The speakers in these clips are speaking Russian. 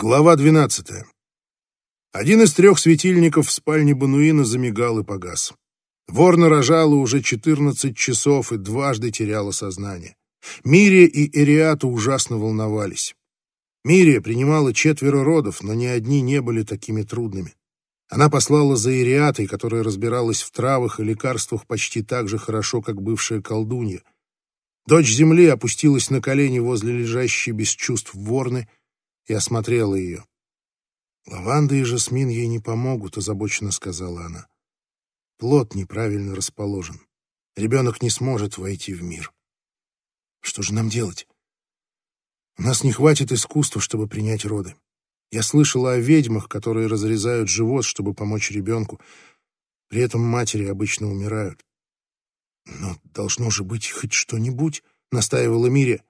Глава 12. Один из трех светильников в спальне Бануина замигал и погас. Ворна рожала уже 14 часов и дважды теряла сознание. Мирия и Эриата ужасно волновались. Мирия принимала четверо родов, но ни одни не были такими трудными. Она послала за Ириатой, которая разбиралась в травах и лекарствах почти так же хорошо, как бывшая колдунья. Дочь земли опустилась на колени возле лежащей без чувств ворны и осмотрела ее. «Лаванда и жасмин ей не помогут», — озабоченно сказала она. «Плод неправильно расположен. Ребенок не сможет войти в мир. Что же нам делать? У нас не хватит искусства, чтобы принять роды. Я слышала о ведьмах, которые разрезают живот, чтобы помочь ребенку. При этом матери обычно умирают. Но должно же быть хоть что-нибудь, — настаивала Миря.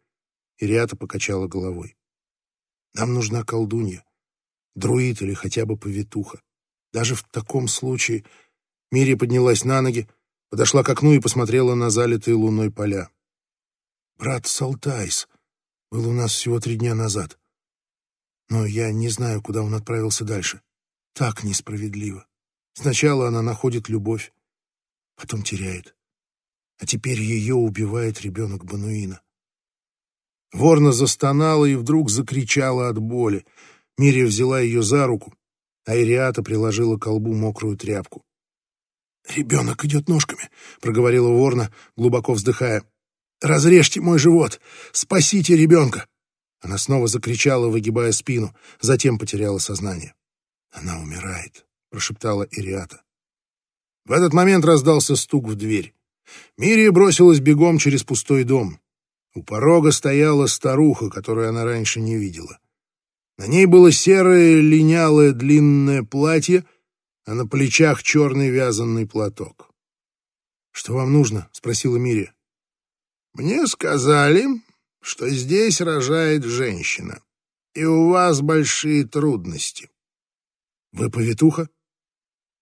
Ириата покачала головой. Нам нужна колдунья, друид или хотя бы повитуха. Даже в таком случае Мирия поднялась на ноги, подошла к окну и посмотрела на залитые луной поля. Брат Салтайс был у нас всего три дня назад. Но я не знаю, куда он отправился дальше. Так несправедливо. Сначала она находит любовь, потом теряет. А теперь ее убивает ребенок Бануина. Ворна застонала и вдруг закричала от боли. Мирия взяла ее за руку, а Ириата приложила к колбу мокрую тряпку. «Ребенок идет ножками», — проговорила Ворна, глубоко вздыхая. «Разрежьте мой живот! Спасите ребенка!» Она снова закричала, выгибая спину, затем потеряла сознание. «Она умирает», — прошептала Ириата. В этот момент раздался стук в дверь. Мирия бросилась бегом через пустой дом. У порога стояла старуха, которую она раньше не видела. На ней было серое линялое длинное платье, а на плечах черный вязаный платок. «Что вам нужно?» — спросила Мирия. «Мне сказали, что здесь рожает женщина, и у вас большие трудности». «Вы повитуха?»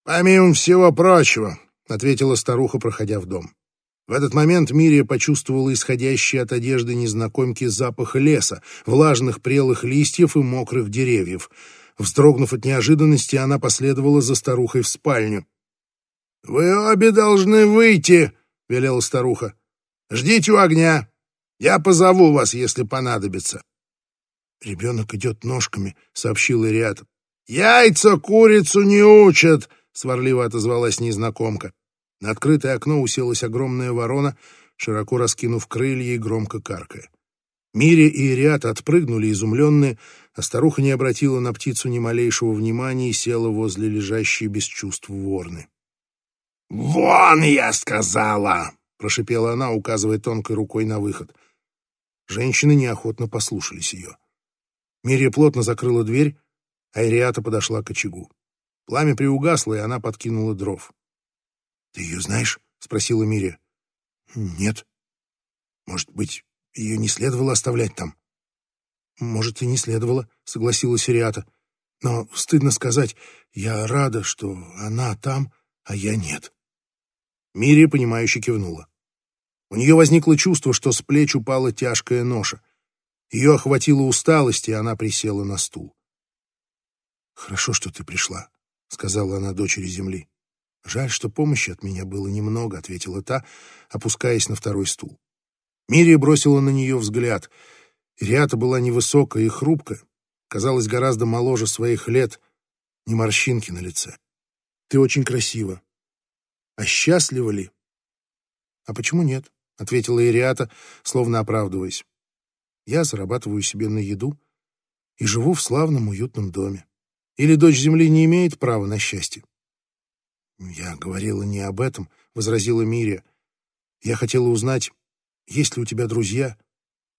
«Помимо всего прочего», — ответила старуха, проходя в дом. В этот момент Мирия почувствовала исходящий от одежды незнакомки запах леса, влажных прелых листьев и мокрых деревьев. Вздрогнув от неожиданности, она последовала за старухой в спальню. «Вы обе должны выйти», — велела старуха. «Ждите у огня. Я позову вас, если понадобится». «Ребенок идет ножками», — сообщил Ириат. «Яйца курицу не учат», — сварливо отозвалась незнакомка. На открытое окно уселась огромная ворона, широко раскинув крылья и громко каркая. Мири и Ириат отпрыгнули, изумленные, а старуха не обратила на птицу ни малейшего внимания и села возле лежащей без чувств ворны. «Вон, я сказала!» — прошипела она, указывая тонкой рукой на выход. Женщины неохотно послушались ее. Мирия плотно закрыла дверь, а Ириата подошла к очагу. Пламя приугасло, и она подкинула дров. «Ты ее знаешь?» — спросила Мирия. «Нет. Может быть, ее не следовало оставлять там?» «Может, и не следовало», — согласилась Ириата. «Но, стыдно сказать, я рада, что она там, а я нет». Мирия, понимающе кивнула. У нее возникло чувство, что с плеч упала тяжкая ноша. Ее охватила усталость, и она присела на стул. «Хорошо, что ты пришла», — сказала она дочери земли. «Жаль, что помощи от меня было немного», — ответила та, опускаясь на второй стул. Мирия бросила на нее взгляд. Ириата была невысокая и хрупкая, казалась гораздо моложе своих лет, ни морщинки на лице. «Ты очень красива. А счастлива ли?» «А почему нет?» — ответила Ириата, словно оправдываясь. «Я зарабатываю себе на еду и живу в славном уютном доме. Или дочь земли не имеет права на счастье?» «Я говорила не об этом», — возразила Мирия. «Я хотела узнать, есть ли у тебя друзья,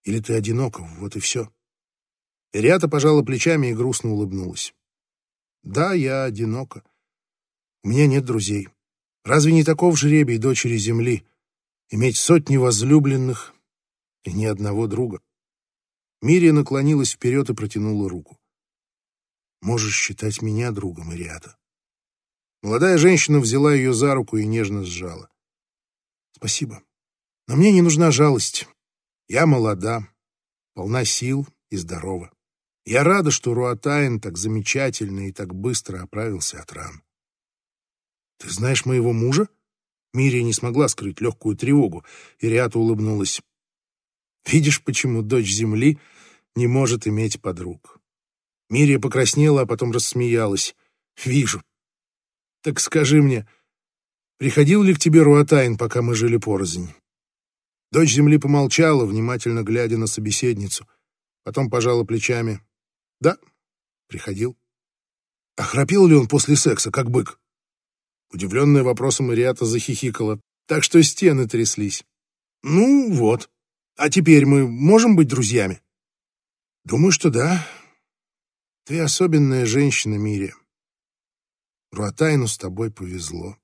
или ты одинока, вот и все». Ириата пожала плечами и грустно улыбнулась. «Да, я одинока. У меня нет друзей. Разве не таков жребий дочери Земли иметь сотни возлюбленных и ни одного друга?» Мирия наклонилась вперед и протянула руку. «Можешь считать меня другом, Ириата». Молодая женщина взяла ее за руку и нежно сжала. «Спасибо. Но мне не нужна жалость. Я молода, полна сил и здорова. Я рада, что Руатайн так замечательно и так быстро оправился от ран. «Ты знаешь моего мужа?» Мирия не смогла скрыть легкую тревогу, и Риата улыбнулась. «Видишь, почему дочь Земли не может иметь подруг?» Мирия покраснела, а потом рассмеялась. «Вижу. Так скажи мне, приходил ли к тебе Руатайн, пока мы жили порознь?» Дочь Земли помолчала, внимательно глядя на собеседницу. Потом пожала плечами. Да, приходил. А храпел ли он после секса, как бык? Удивленная вопросом, Ириата захихикала, так что стены тряслись. Ну вот. А теперь мы можем быть друзьями? Думаю, что да. Ты особенная женщина, Мире. Руатайну с тобой повезло.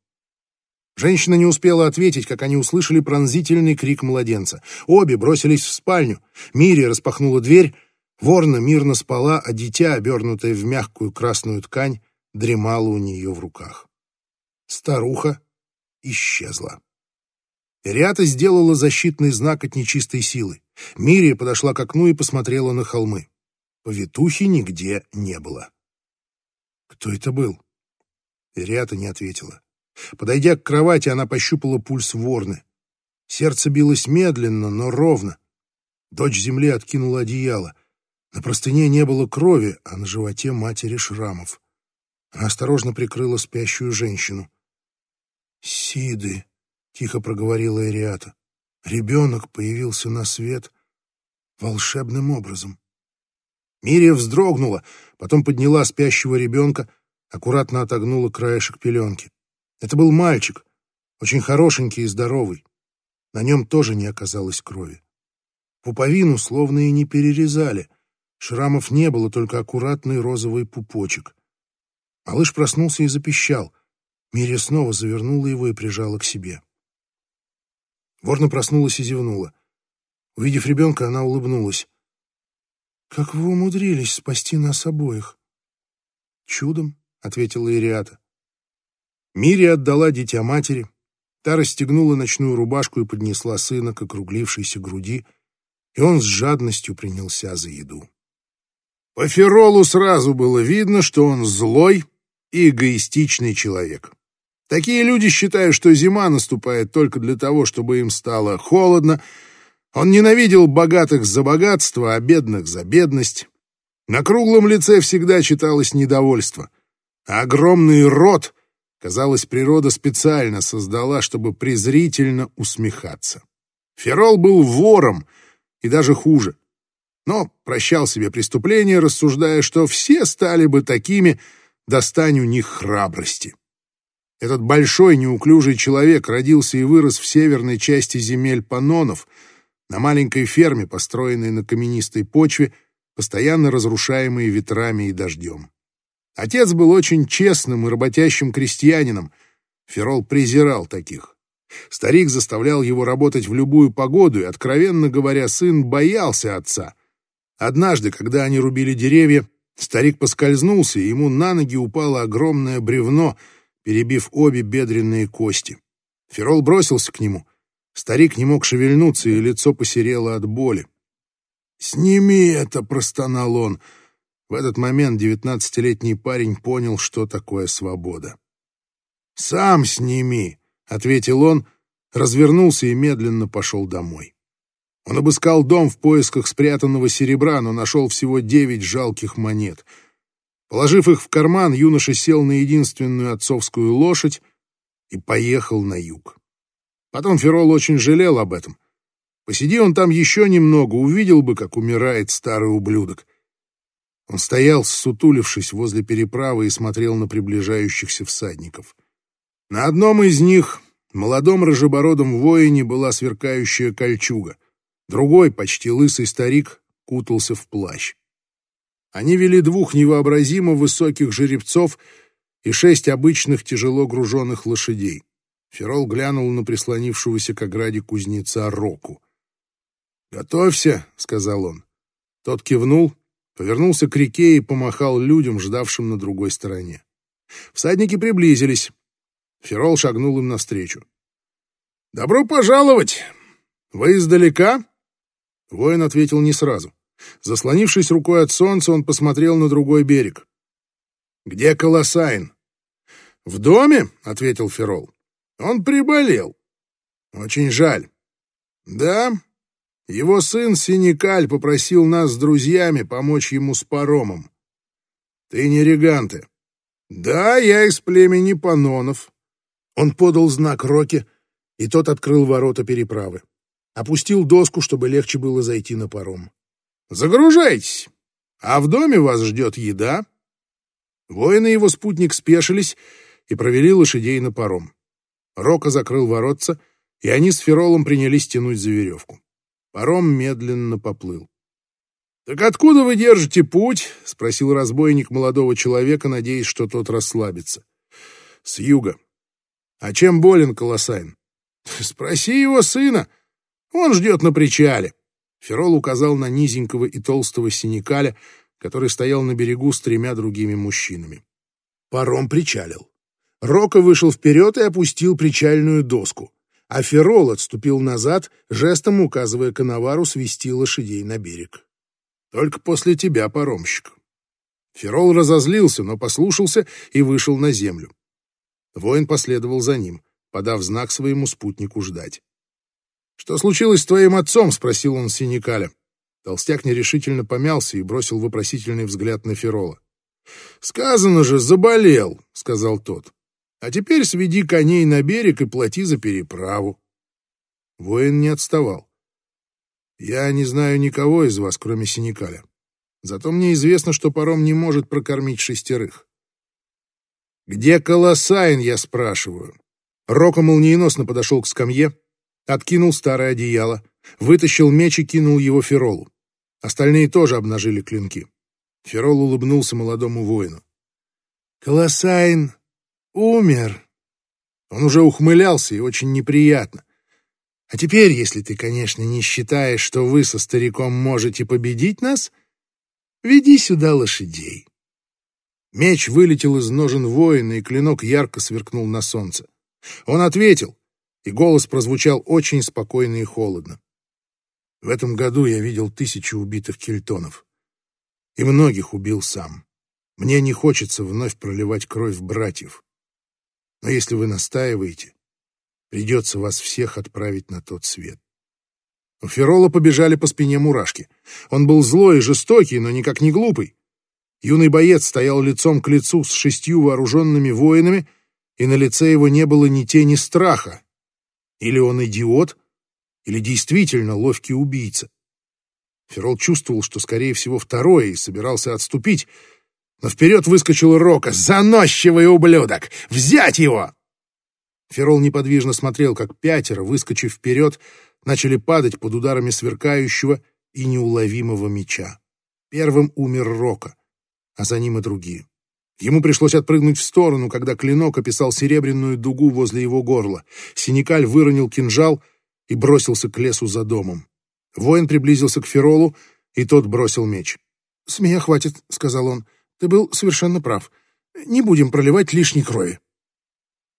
Женщина не успела ответить, как они услышали пронзительный крик младенца. Обе бросились в спальню. Мири распахнула дверь, Ворна мирно спала, а дитя, обернутое в мягкую красную ткань, дремало у нее в руках. Старуха исчезла. Риата сделала защитный знак от нечистой силы. Мирия подошла к окну и посмотрела на холмы. Повитухи нигде не было. Кто это был? Риата не ответила. Подойдя к кровати, она пощупала пульс Ворны. Сердце билось медленно, но ровно. Дочь земли откинула одеяло. На простыне не было крови, а на животе матери шрамов. Она осторожно прикрыла спящую женщину. «Сиды», — тихо проговорила Эриата. «Ребенок появился на свет волшебным образом». Мирия вздрогнула, потом подняла спящего ребенка, аккуратно отогнула краешек пеленки. Это был мальчик, очень хорошенький и здоровый. На нем тоже не оказалось крови. Пуповину словно и не перерезали — Шрамов не было, только аккуратный розовый пупочек. Малыш проснулся и запищал. Мирия снова завернула его и прижала к себе. Ворна проснулась и зевнула. Увидев ребенка, она улыбнулась. «Как вы умудрились спасти нас обоих?» «Чудом», — ответила Ириата. Мирия отдала дитя матери. Та расстегнула ночную рубашку и поднесла сына к округлившейся груди, и он с жадностью принялся за еду. По Феролу сразу было видно, что он злой и эгоистичный человек. Такие люди считают, что зима наступает только для того, чтобы им стало холодно. Он ненавидел богатых за богатство, а бедных за бедность. На круглом лице всегда читалось недовольство. А огромный рот, казалось, природа специально создала, чтобы презрительно усмехаться. Ферол был вором, и даже хуже но прощал себе преступление, рассуждая, что все стали бы такими, достань у них храбрости. Этот большой неуклюжий человек родился и вырос в северной части земель Панонов, на маленькой ферме, построенной на каменистой почве, постоянно разрушаемой ветрами и дождем. Отец был очень честным и работящим крестьянином. Ферол презирал таких. Старик заставлял его работать в любую погоду, и, откровенно говоря, сын боялся отца — Однажды, когда они рубили деревья, старик поскользнулся, и ему на ноги упало огромное бревно, перебив обе бедренные кости. Ферол бросился к нему. Старик не мог шевельнуться, и лицо посерело от боли. «Сними это!» — простонал он. В этот момент девятнадцатилетний парень понял, что такое свобода. «Сам сними!» — ответил он, развернулся и медленно пошел домой. Он обыскал дом в поисках спрятанного серебра, но нашел всего девять жалких монет. Положив их в карман, юноша сел на единственную отцовскую лошадь и поехал на юг. Потом Ферол очень жалел об этом. Посиди он там еще немного, увидел бы, как умирает старый ублюдок. Он стоял, сутулившись возле переправы и смотрел на приближающихся всадников. На одном из них, молодом рыжебородом воине, была сверкающая кольчуга. Другой, почти лысый старик, кутался в плащ. Они вели двух невообразимо высоких жеребцов и шесть обычных тяжело груженных лошадей. Ферол глянул на прислонившегося к ограде кузнеца Року. «Готовься», — сказал он. Тот кивнул, повернулся к реке и помахал людям, ждавшим на другой стороне. Всадники приблизились. Ферол шагнул им навстречу. «Добро пожаловать! Вы издалека?» Воин ответил не сразу. Заслонившись рукой от солнца, он посмотрел на другой берег. «Где Колосайн?» «В доме?» — ответил Ферол. «Он приболел. Очень жаль». «Да, его сын Синикаль попросил нас с друзьями помочь ему с паромом. Ты не реганты?» «Да, я из племени Панонов». Он подал знак Роке, и тот открыл ворота переправы. Опустил доску, чтобы легче было зайти на паром. «Загружайтесь, а в доме вас ждет еда». Воины его спутник спешились и провели лошадей на паром. Рока закрыл воротца, и они с Феролом принялись тянуть за веревку. Паром медленно поплыл. «Так откуда вы держите путь?» — спросил разбойник молодого человека, надеясь, что тот расслабится. «С юга. А чем болен Колосайн?» «Спроси его сына. Он ждет на причале». Ферол указал на низенького и толстого синекаля, который стоял на берегу с тремя другими мужчинами. Паром причалил. Рока вышел вперед и опустил причальную доску, а Ферол отступил назад, жестом указывая Коновару свести лошадей на берег. «Только после тебя, паромщик». Ферол разозлился, но послушался и вышел на землю. Воин последовал за ним, подав знак своему спутнику ждать. «Что случилось с твоим отцом?» — спросил он Синикаля. Толстяк нерешительно помялся и бросил вопросительный взгляд на Ферола. «Сказано же, заболел», — сказал тот. «А теперь сведи коней на берег и плати за переправу». Воин не отставал. «Я не знаю никого из вас, кроме Синикаля. Зато мне известно, что паром не может прокормить шестерых». «Где Колосайн?» — я спрашиваю. Рока молниеносно подошел к скамье, откинул старое одеяло, вытащил меч и кинул его Феролу. Остальные тоже обнажили клинки. Ферол улыбнулся молодому воину. «Колосайн умер!» Он уже ухмылялся и очень неприятно. «А теперь, если ты, конечно, не считаешь, что вы со стариком можете победить нас, веди сюда лошадей». Меч вылетел из ножен воина, и клинок ярко сверкнул на солнце. Он ответил, и голос прозвучал очень спокойно и холодно. В этом году я видел тысячу убитых кельтонов. И многих убил сам. Мне не хочется вновь проливать кровь братьев. Но если вы настаиваете, придется вас всех отправить на тот свет. У Ферола побежали по спине мурашки. Он был злой и жестокий, но никак не глупый. Юный боец стоял лицом к лицу с шестью вооруженными воинами, и на лице его не было ни тени страха. Или он идиот, или действительно ловкий убийца. Ферол чувствовал, что, скорее всего, второе, и собирался отступить, но вперед выскочил Рока. «Заносчивый ублюдок! Взять его!» Ферол неподвижно смотрел, как пятеро, выскочив вперед, начали падать под ударами сверкающего и неуловимого меча. Первым умер Рока, а за ним и другие. Ему пришлось отпрыгнуть в сторону, когда клинок описал серебряную дугу возле его горла. Синикаль выронил кинжал — и бросился к лесу за домом. Воин приблизился к Феролу, и тот бросил меч. «С меня хватит», — сказал он. «Ты был совершенно прав. Не будем проливать лишней крови».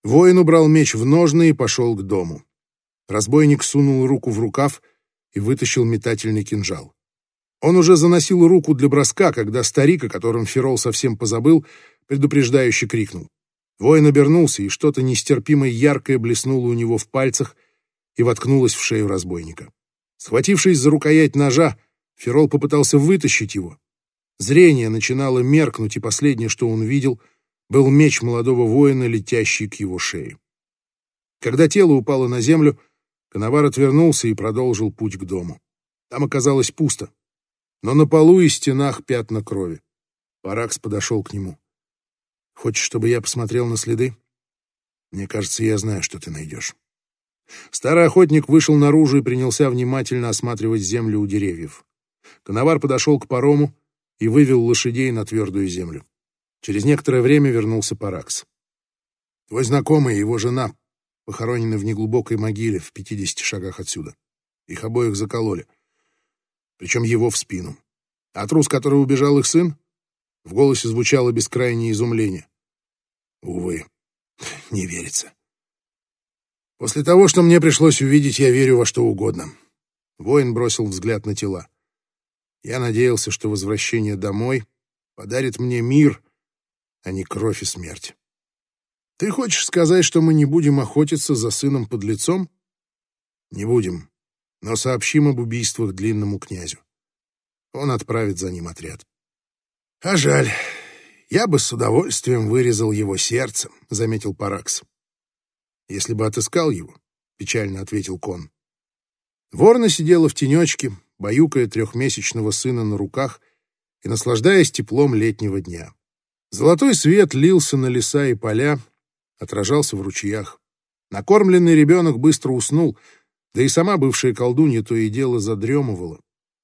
Воин убрал меч в ножны и пошел к дому. Разбойник сунул руку в рукав и вытащил метательный кинжал. Он уже заносил руку для броска, когда старик, о котором Ферол совсем позабыл, предупреждающе крикнул. Воин обернулся, и что-то нестерпимо яркое блеснуло у него в пальцах, и воткнулась в шею разбойника. Схватившись за рукоять ножа, Ферол попытался вытащить его. Зрение начинало меркнуть, и последнее, что он видел, был меч молодого воина, летящий к его шее. Когда тело упало на землю, Коновар отвернулся и продолжил путь к дому. Там оказалось пусто, но на полу и стенах пятна крови. Паракс подошел к нему. «Хочешь, чтобы я посмотрел на следы? Мне кажется, я знаю, что ты найдешь». Старый охотник вышел наружу и принялся внимательно осматривать землю у деревьев. Коновар подошел к парому и вывел лошадей на твердую землю. Через некоторое время вернулся Паракс. «Твой знакомый и его жена похоронены в неглубокой могиле в пятидесяти шагах отсюда. Их обоих закололи, причем его в спину. А трус, который убежал их сын?» В голосе звучало бескрайнее изумление. «Увы, не верится». После того, что мне пришлось увидеть, я верю во что угодно. Воин бросил взгляд на тела. Я надеялся, что возвращение домой подарит мне мир, а не кровь и смерть. Ты хочешь сказать, что мы не будем охотиться за сыном под лицом? Не будем, но сообщим об убийствах длинному князю. Он отправит за ним отряд. А жаль, я бы с удовольствием вырезал его сердце, заметил Паракс. Если бы отыскал его, печально ответил Кон. Ворна сидела в тенечке, баюкая трехмесячного сына на руках и наслаждаясь теплом летнего дня. Золотой свет лился на леса и поля, отражался в ручьях. Накормленный ребенок быстро уснул, да и сама бывшая колдунья то и дело задремывала.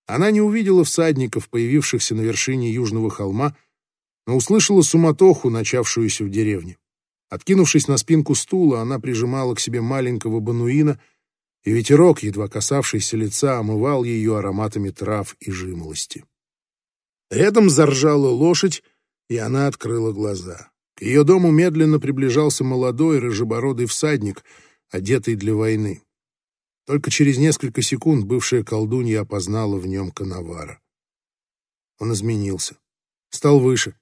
Она не увидела всадников, появившихся на вершине южного холма, но услышала суматоху, начавшуюся в деревне. Откинувшись на спинку стула, она прижимала к себе маленького бануина, и ветерок, едва касавшийся лица, омывал ее ароматами трав и жимолости. Рядом заржала лошадь, и она открыла глаза. К ее дому медленно приближался молодой рыжебородый всадник, одетый для войны. Только через несколько секунд бывшая колдунья опознала в нем коновара. Он изменился. Стал выше.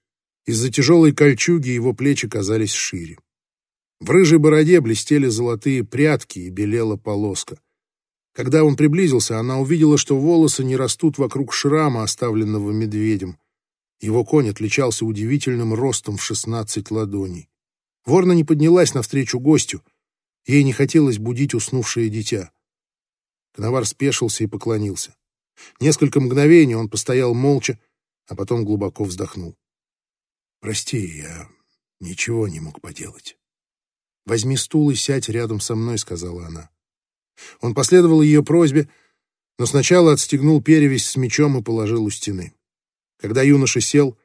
Из-за тяжелой кольчуги его плечи казались шире. В рыжей бороде блестели золотые прядки и белела полоска. Когда он приблизился, она увидела, что волосы не растут вокруг шрама, оставленного медведем. Его конь отличался удивительным ростом в шестнадцать ладоней. Ворна не поднялась навстречу гостю. Ей не хотелось будить уснувшее дитя. Коновар спешился и поклонился. Несколько мгновений он постоял молча, а потом глубоко вздохнул. «Прости, я ничего не мог поделать». «Возьми стул и сядь рядом со мной», — сказала она. Он последовал ее просьбе, но сначала отстегнул перевязь с мечом и положил у стены. Когда юноша сел,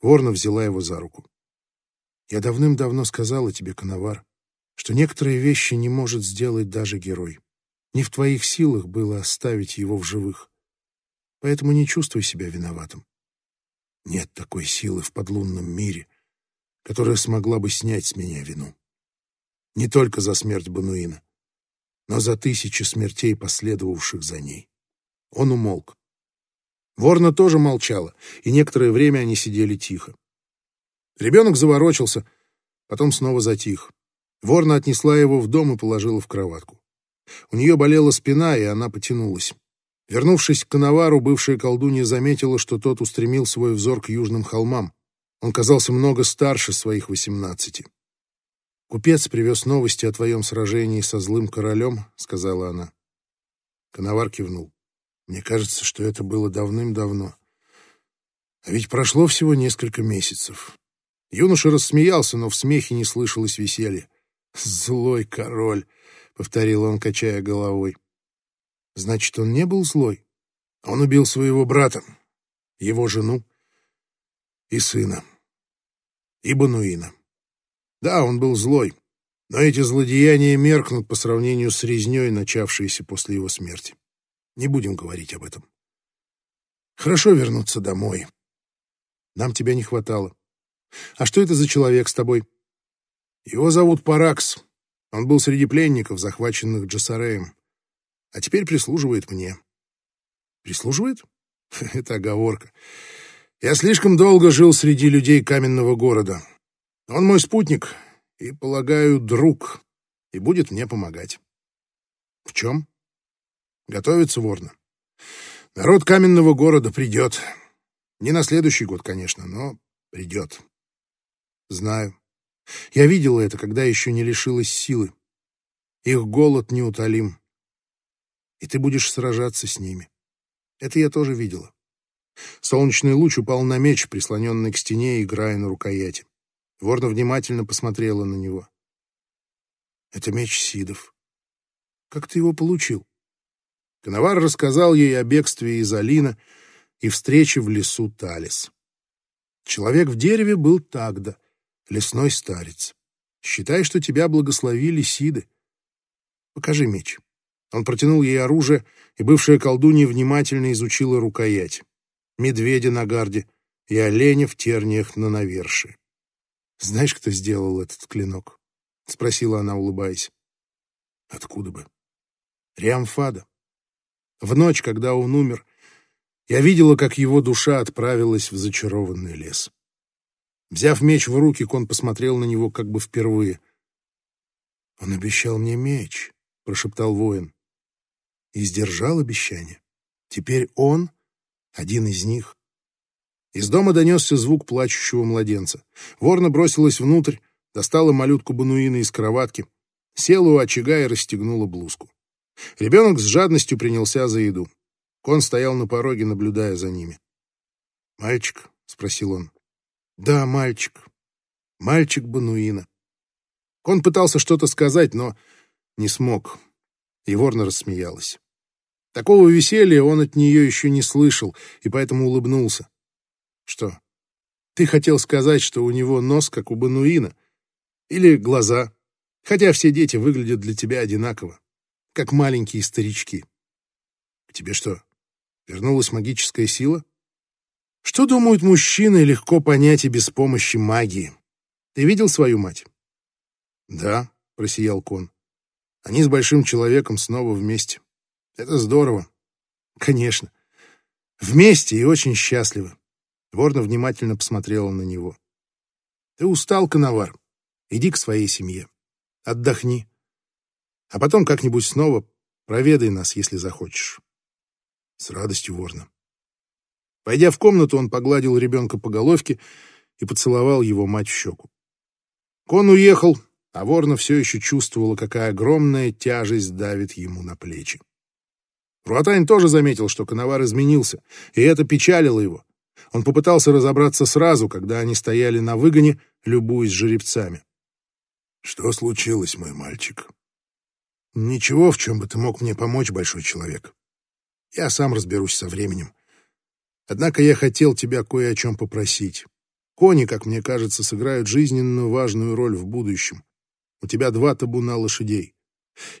Ворна взяла его за руку. «Я давным-давно сказала тебе, Коновар, что некоторые вещи не может сделать даже герой. Не в твоих силах было оставить его в живых. Поэтому не чувствуй себя виноватым. Нет такой силы в подлунном мире, которая смогла бы снять с меня вину. Не только за смерть Бануина, но за тысячи смертей, последовавших за ней. Он умолк. Ворна тоже молчала, и некоторое время они сидели тихо. Ребенок заворочился, потом снова затих. Ворна отнесла его в дом и положила в кроватку. У нее болела спина, и она потянулась. Вернувшись к Коновару, бывшая колдунья заметила, что тот устремил свой взор к южным холмам. Он казался много старше своих восемнадцати. «Купец привез новости о твоем сражении со злым королем», — сказала она. Коновар кивнул. «Мне кажется, что это было давным-давно. А ведь прошло всего несколько месяцев». Юноша рассмеялся, но в смехе не слышалось веселья. «Злой король!» повторил он, качая головой. Значит, он не был злой. Он убил своего брата, его жену и сына, и Бануина. Да, он был злой, но эти злодеяния меркнут по сравнению с резней, начавшейся после его смерти. Не будем говорить об этом. Хорошо вернуться домой. Нам тебя не хватало. А что это за человек с тобой? Его зовут Паракс. Он был среди пленников, захваченных Джасареем, а теперь прислуживает мне. Прислуживает? Это оговорка. Я слишком долго жил среди людей каменного города. Он мой спутник и, полагаю, друг, и будет мне помогать. В чем? Готовится ворно. Народ каменного города придет. Не на следующий год, конечно, но придет. Знаю. Я видела это, когда еще не лишилась силы. Их голод неутолим. И ты будешь сражаться с ними. Это я тоже видела. Солнечный луч упал на меч, прислоненный к стене, играя на рукояти. Ворна внимательно посмотрела на него. Это меч Сидов. Как ты его получил? Коновар рассказал ей о бегстве из Алина и встрече в лесу Талис. Человек в дереве был Тагда, лесной старец. Считай, что тебя благословили Сиды. Покажи меч. Он протянул ей оружие, и бывшая колдунья внимательно изучила рукоять. Медведя на гарде и оленя в терниях на навершии. «Знаешь, кто сделал этот клинок?» — спросила она, улыбаясь. «Откуда бы?» «Риамфада. В ночь, когда он умер, Я видела, как его душа отправилась в зачарованный лес. Взяв меч в руки, Кон посмотрел на него как бы впервые. «Он обещал мне меч», — прошептал воин. «И сдержал обещание. Теперь он один из них». Из дома донесся звук плачущего младенца. Ворна бросилась внутрь, достала малютку Бануина из кроватки, села у очага и расстегнула блузку. Ребенок с жадностью принялся за еду. Кон стоял на пороге, наблюдая за ними. «Мальчик?» — спросил он. «Да, мальчик. Мальчик Бануина». Кон пытался что-то сказать, но не смог. И Ворна рассмеялась. Такого веселья он от нее еще не слышал, и поэтому улыбнулся. «Что? Ты хотел сказать, что у него нос, как у Бануина? Или глаза? Хотя все дети выглядят для тебя одинаково, как маленькие старички. К тебе что, Вернулась магическая сила? Что думают мужчины, легко понять и без помощи магии. Ты видел свою мать? Да, просиял Кон. Они с большим человеком снова вместе. Это здорово. Конечно. Вместе и очень счастливы. Ворна внимательно посмотрела на него. Ты устал, Коновар. Иди к своей семье. Отдохни. А потом как-нибудь снова проведай нас, если захочешь. С радостью ворна. Пойдя в комнату, он погладил ребенка по головке и поцеловал его мать в щеку. Кон уехал, а ворна все еще чувствовала, какая огромная тяжесть давит ему на плечи. Руатайн тоже заметил, что коновар изменился, и это печалило его. Он попытался разобраться сразу, когда они стояли на выгоне, любуясь жеребцами. «Что случилось, мой мальчик?» «Ничего, в чем бы ты мог мне помочь, большой человек. Я сам разберусь со временем. Однако я хотел тебя кое о чем попросить. Кони, как мне кажется, сыграют жизненно важную роль в будущем. У тебя два табуна лошадей.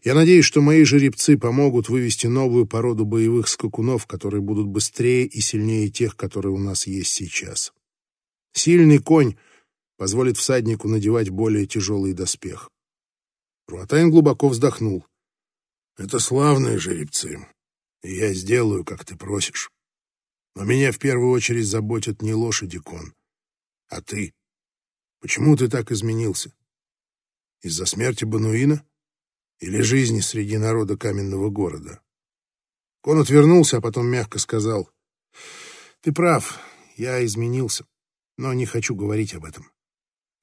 Я надеюсь, что мои жеребцы помогут вывести новую породу боевых скакунов, которые будут быстрее и сильнее тех, которые у нас есть сейчас. Сильный конь позволит всаднику надевать более тяжелый доспех. Руатайн глубоко вздохнул. Это славные жеребцы и я сделаю, как ты просишь. Но меня в первую очередь заботят не лошади, Кон, а ты. Почему ты так изменился? Из-за смерти Бануина? Или жизни среди народа каменного города? Кон отвернулся, а потом мягко сказал, «Ты прав, я изменился, но не хочу говорить об этом.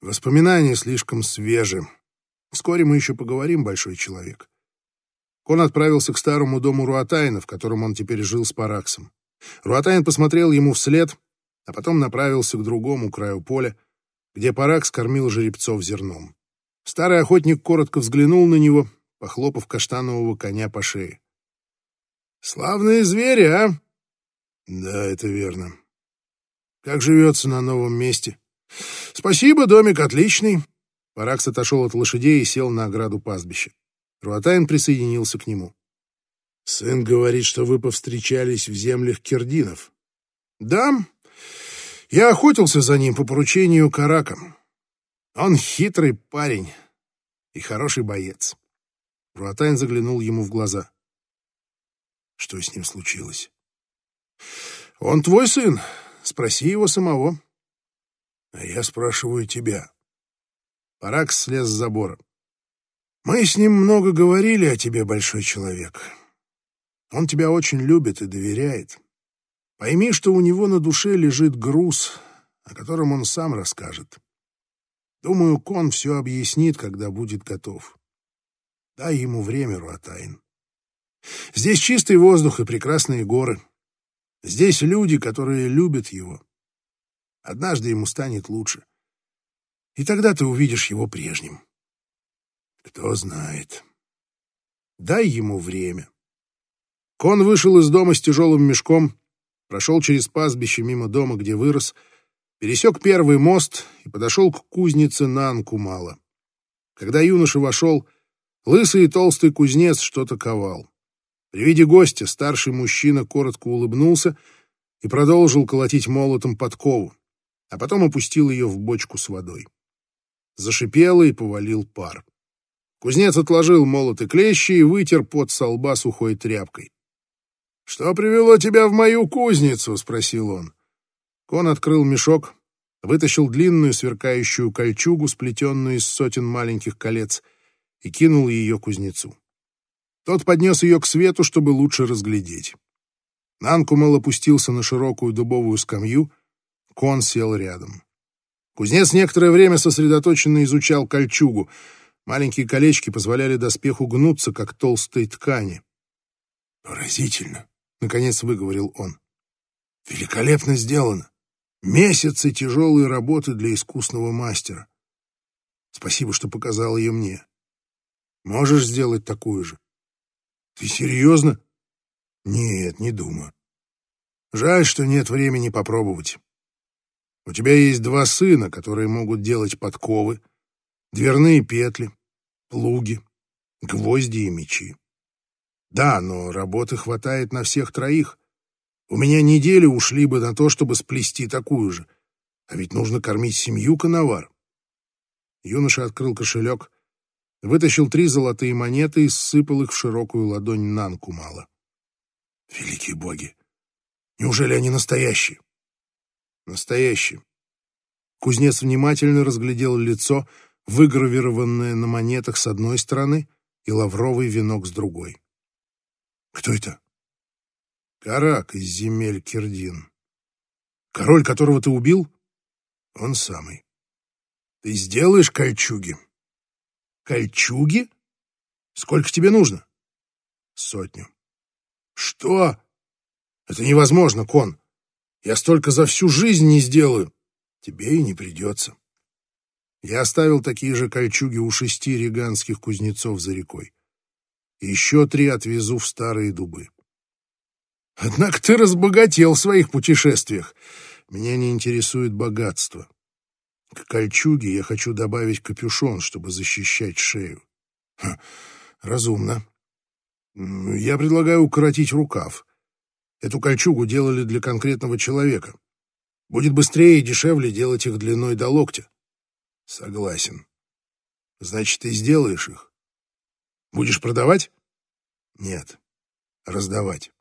Воспоминания слишком свежи. Вскоре мы еще поговорим, большой человек. Кон отправился к старому дому Руатайна, в котором он теперь жил с Параксом. Руатайн посмотрел ему вслед, а потом направился к другому краю поля, где Паракс кормил жеребцов зерном. Старый охотник коротко взглянул на него, похлопав каштанового коня по шее. «Славные звери, а?» «Да, это верно. Как живется на новом месте?» «Спасибо, домик отличный». Паракс отошел от лошадей и сел на ограду пастбища. Руатайн присоединился к нему. «Сын говорит, что вы повстречались в землях кирдинов». «Да, я охотился за ним по поручению Карака. Он хитрый парень и хороший боец». Руатайн заглянул ему в глаза. «Что с ним случилось?» «Он твой сын. Спроси его самого». «А я спрашиваю тебя». Паракс слез с забора. Мы с ним много говорили о тебе, большой человек. Он тебя очень любит и доверяет. Пойми, что у него на душе лежит груз, о котором он сам расскажет. Думаю, Кон все объяснит, когда будет готов. Дай ему время, Руатайн. Здесь чистый воздух и прекрасные горы. Здесь люди, которые любят его. Однажды ему станет лучше. И тогда ты увидишь его прежним. Кто знает. Дай ему время. Кон вышел из дома с тяжелым мешком, прошел через пастбище мимо дома, где вырос, пересек первый мост и подошел к кузнице Нанкумала. Когда юноша вошел, лысый и толстый кузнец что-то ковал. При виде гостя старший мужчина коротко улыбнулся и продолжил колотить молотом подкову, а потом опустил ее в бочку с водой. Зашипело и повалил пар. Кузнец отложил молот и клещи и вытер пот со лба сухой тряпкой. «Что привело тебя в мою кузницу?» — спросил он. Кон открыл мешок, вытащил длинную сверкающую кольчугу, сплетенную из сотен маленьких колец, и кинул ее кузнецу. Тот поднес ее к свету, чтобы лучше разглядеть. Нанкумал опустился на широкую дубовую скамью, Кон сел рядом. Кузнец некоторое время сосредоточенно изучал кольчугу. Маленькие колечки позволяли доспеху гнуться, как толстой ткани. «Поразительно!» — наконец выговорил он. «Великолепно сделано! Месяцы тяжелой работы для искусного мастера. Спасибо, что показал ее мне. Можешь сделать такую же?» «Ты серьезно?» «Нет, не думаю. Жаль, что нет времени попробовать. У тебя есть два сына, которые могут делать подковы, дверные петли, плуги, гвозди и мечи. Да, но работы хватает на всех троих. У меня недели ушли бы на то, чтобы сплести такую же. А ведь нужно кормить семью коновар. Юноша открыл кошелек, вытащил три золотые монеты и сыпал их в широкую ладонь Нанкумала. Великие боги! Неужели они настоящие? Настоящий. Кузнец внимательно разглядел лицо, выгравированное на монетах с одной стороны и лавровый венок с другой. Кто это? Карак из земель Кирдин. Король, которого ты убил? Он самый. Ты сделаешь кольчуги? Кольчуги? Сколько тебе нужно? Сотню. Что? Это невозможно, Кон. Я столько за всю жизнь не сделаю. Тебе и не придется. Я оставил такие же кольчуги у шести риганских кузнецов за рекой. Еще три отвезу в старые дубы. Однако ты разбогател в своих путешествиях. Меня не интересует богатство. К кольчуге я хочу добавить капюшон, чтобы защищать шею. Ха, разумно. Я предлагаю укоротить рукав. Эту кольчугу делали для конкретного человека. Будет быстрее и дешевле делать их длиной до локтя. Согласен. Значит, ты сделаешь их? Будешь продавать? Нет. Раздавать.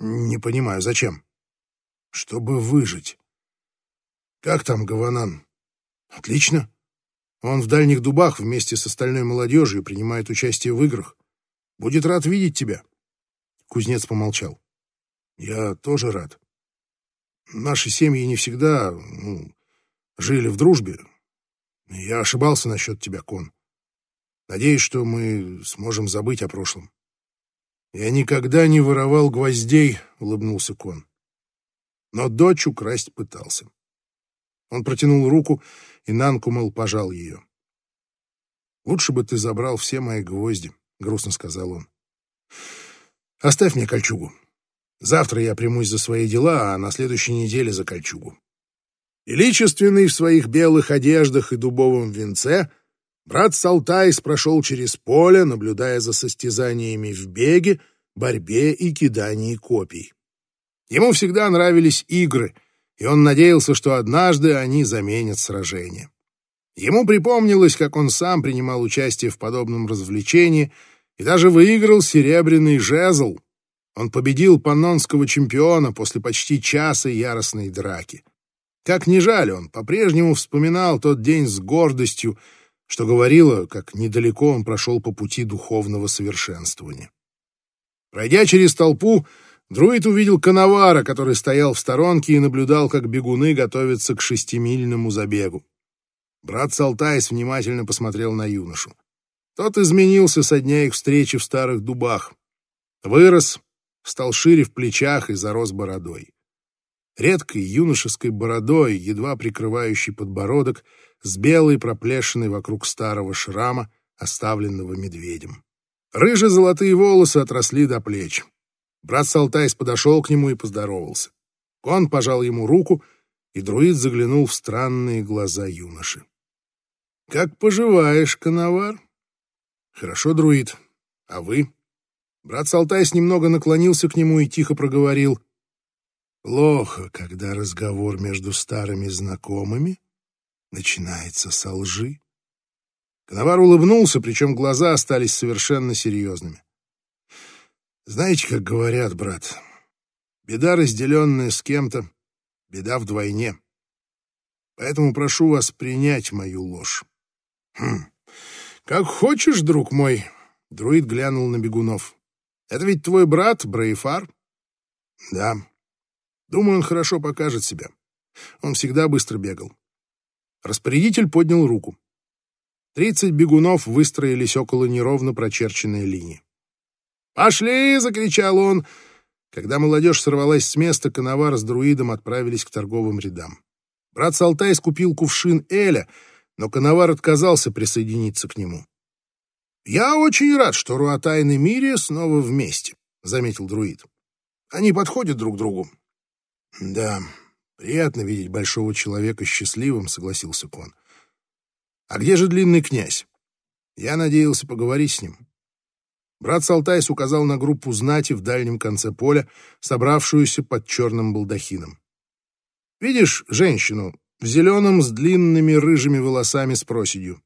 Не понимаю, зачем? Чтобы выжить. Как там Гаванан? Отлично. Он в дальних дубах вместе с остальной молодежью принимает участие в играх. Будет рад видеть тебя. Кузнец помолчал. Я тоже рад. Наши семьи не всегда ну, жили в дружбе. Я ошибался насчет тебя, Кон. Надеюсь, что мы сможем забыть о прошлом. Я никогда не воровал гвоздей, улыбнулся Кон. Но дочь украсть пытался. Он протянул руку, и Нанкумал пожал ее. «Лучше бы ты забрал все мои гвозди», — грустно сказал он. «Оставь мне кольчугу. Завтра я примусь за свои дела, а на следующей неделе за кольчугу. Величественный в своих белых одеждах и дубовом венце, брат Салтайс прошел через поле, наблюдая за состязаниями в беге, борьбе и кидании копий. Ему всегда нравились игры, и он надеялся, что однажды они заменят сражение. Ему припомнилось, как он сам принимал участие в подобном развлечении и даже выиграл серебряный жезл — он победил паннонского чемпиона после почти часа яростной драки. Как ни жаль, он по-прежнему вспоминал тот день с гордостью, что говорило, как недалеко он прошел по пути духовного совершенствования. Пройдя через толпу, друид увидел коновара, который стоял в сторонке и наблюдал, как бегуны готовятся к шестимильному забегу. Брат Салтайс внимательно посмотрел на юношу. Тот изменился со дня их встречи в старых дубах. Вырос, стал шире в плечах и зарос бородой. Редкой юношеской бородой, едва прикрывающей подбородок, с белой проплешиной вокруг старого шрама, оставленного медведем. Рыжие золотые волосы отросли до плеч. Брат Салтайс подошел к нему и поздоровался. Кон пожал ему руку, и друид заглянул в странные глаза юноши. «Как поживаешь, коновар?» «Хорошо, друид. А вы?» Брат Салтайс немного наклонился к нему и тихо проговорил. «Плохо, когда разговор между старыми знакомыми начинается со лжи». Коновар улыбнулся, причем глаза остались совершенно серьезными. Знаете, как говорят, брат, беда, разделенная с кем-то, беда вдвойне. Поэтому прошу вас принять мою ложь. Хм. Как хочешь, друг мой, друид глянул на бегунов. Это ведь твой брат, Брейфар? Да. Думаю, он хорошо покажет себя. Он всегда быстро бегал. Распорядитель поднял руку. Тридцать бегунов выстроились около неровно прочерченной линии. «Пошли!» — закричал он. Когда молодежь сорвалась с места, Коновар с друидом отправились к торговым рядам. Брат Салтай скупил кувшин Эля, но Коновар отказался присоединиться к нему. «Я очень рад, что Руатайн и Мирия снова вместе», — заметил друид. «Они подходят друг другу». «Да, приятно видеть большого человека счастливым», — согласился Кон. «А где же длинный князь? Я надеялся поговорить с ним». Брат Салтайс указал на группу знати в дальнем конце поля, собравшуюся под черным балдахином. «Видишь женщину в зеленом с длинными рыжими волосами с проседью?»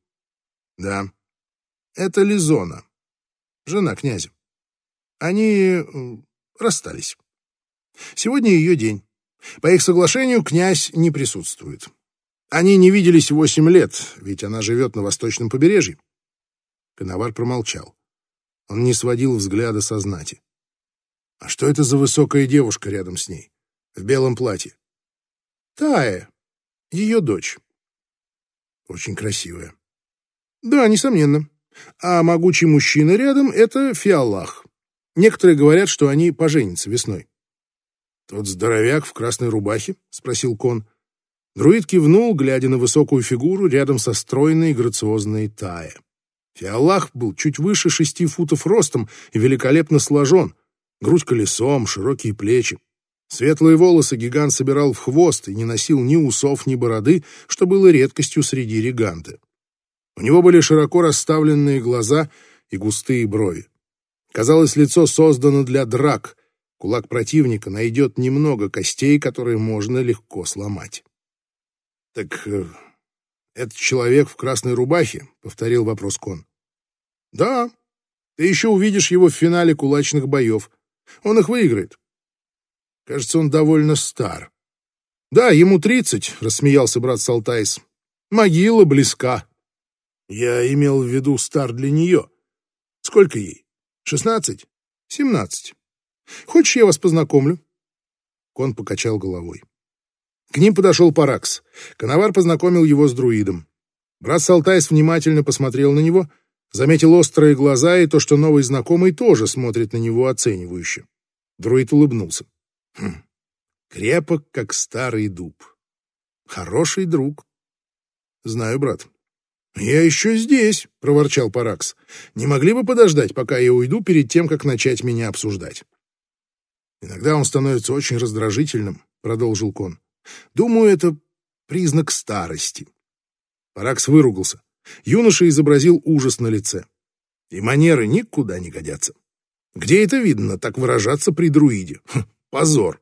«Да». «Это Лизона, жена князя. Они расстались. Сегодня ее день. По их соглашению князь не присутствует. Они не виделись восемь лет, ведь она живет на восточном побережье». Коновар промолчал. Он не сводил взгляда со знати. А что это за высокая девушка рядом с ней, в белом платье? Тая, ее дочь. Очень красивая. Да, несомненно. А могучий мужчина рядом — это Фиаллах. Некоторые говорят, что они поженятся весной. «Тот здоровяк в красной рубахе?» — спросил Кон. Друид кивнул, глядя на высокую фигуру рядом со стройной и грациозной Тая. Фиаллах был чуть выше шести футов ростом и великолепно сложен. Грудь колесом, широкие плечи. Светлые волосы гигант собирал в хвост и не носил ни усов, ни бороды, что было редкостью среди реганты. У него были широко расставленные глаза и густые брови. Казалось, лицо создано для драк. Кулак противника найдет немного костей, которые можно легко сломать. «Так э, «Этот человек в красной рубахе?» — повторил вопрос Кон. «Да. Ты еще увидишь его в финале кулачных боев. Он их выиграет. Кажется, он довольно стар». «Да, ему тридцать», — рассмеялся брат Салтайс. «Могила близка». «Я имел в виду стар для нее. Сколько ей? Шестнадцать? Семнадцать. Хочешь, я вас познакомлю?» Кон покачал головой. К ним подошел Паракс. Коновар познакомил его с друидом. Брат Салтайс внимательно посмотрел на него, заметил острые глаза и то, что новый знакомый тоже смотрит на него оценивающе. Друид улыбнулся. Хм, крепок, как старый дуб. Хороший друг. Знаю, брат. «Я еще здесь», — проворчал Паракс. «Не могли бы подождать, пока я уйду перед тем, как начать меня обсуждать?» «Иногда он становится очень раздражительным», — продолжил Кон. Думаю, это признак старости. Паракс выругался. Юноша изобразил ужас на лице. И манеры никуда не годятся. Где это видно, так выражаться при друиде? Хм, позор.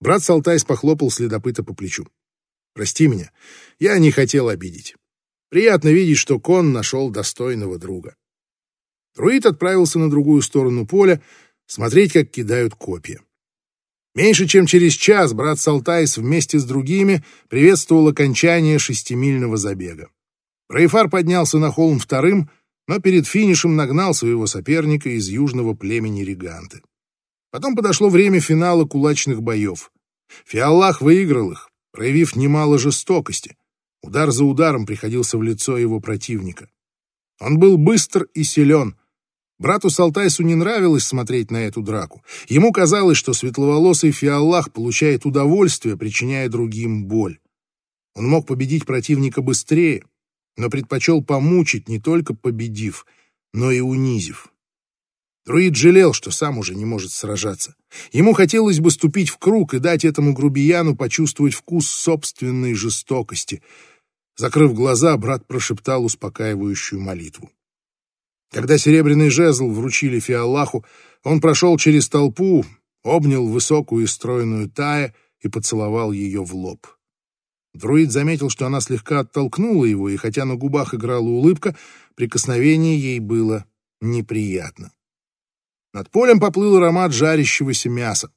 Брат Салтайс похлопал следопыта по плечу. «Прости меня, я не хотел обидеть. Приятно видеть, что Кон нашел достойного друга». Друид отправился на другую сторону поля, смотреть, как кидают копья. Меньше чем через час брат Салтайс вместе с другими приветствовал окончание шестимильного забега. Рейфар поднялся на холм вторым, но перед финишем нагнал своего соперника из южного племени Риганты. Потом подошло время финала кулачных боев. Фиаллах выиграл их, проявив немало жестокости. Удар за ударом приходился в лицо его противника. Он был быстр и силен, Брату Салтайсу не нравилось смотреть на эту драку. Ему казалось, что светловолосый Фиаллах получает удовольствие, причиняя другим боль. Он мог победить противника быстрее, но предпочел помучить, не только победив, но и унизив. Друид жалел, что сам уже не может сражаться. Ему хотелось бы ступить в круг и дать этому грубияну почувствовать вкус собственной жестокости. Закрыв глаза, брат прошептал успокаивающую молитву. Когда серебряный жезл вручили Фиаллаху, он прошел через толпу, обнял высокую и стройную Тая и поцеловал ее в лоб. Друид заметил, что она слегка оттолкнула его, и хотя на губах играла улыбка, прикосновение ей было неприятно. Над полем поплыл аромат жарящегося мяса.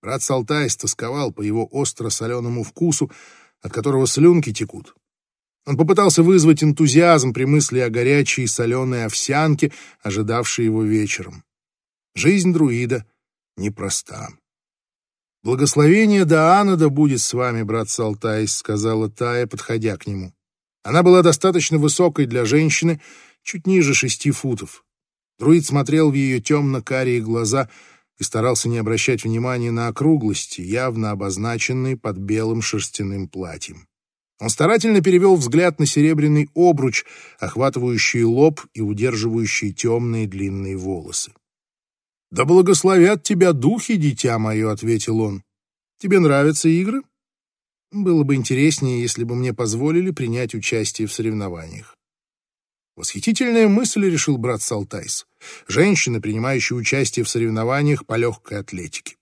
Брат Салтай стосковал по его остро-соленому вкусу, от которого слюнки текут. Он попытался вызвать энтузиазм при мысли о горячей и соленой овсянке, ожидавшей его вечером. Жизнь друида непроста. «Благословение Даана да будет с вами, брат Салтай», — сказала Тая, подходя к нему. Она была достаточно высокой для женщины, чуть ниже шести футов. Друид смотрел в ее темно-карие глаза и старался не обращать внимания на округлости, явно обозначенные под белым шерстяным платьем. Он старательно перевел взгляд на серебряный обруч, охватывающий лоб и удерживающий темные длинные волосы. «Да благословят тебя духи, дитя мое», — ответил он. «Тебе нравятся игры?» «Было бы интереснее, если бы мне позволили принять участие в соревнованиях». Восхитительная мысль, решил брат Салтайс. Женщина, принимающая участие в соревнованиях по легкой атлетике.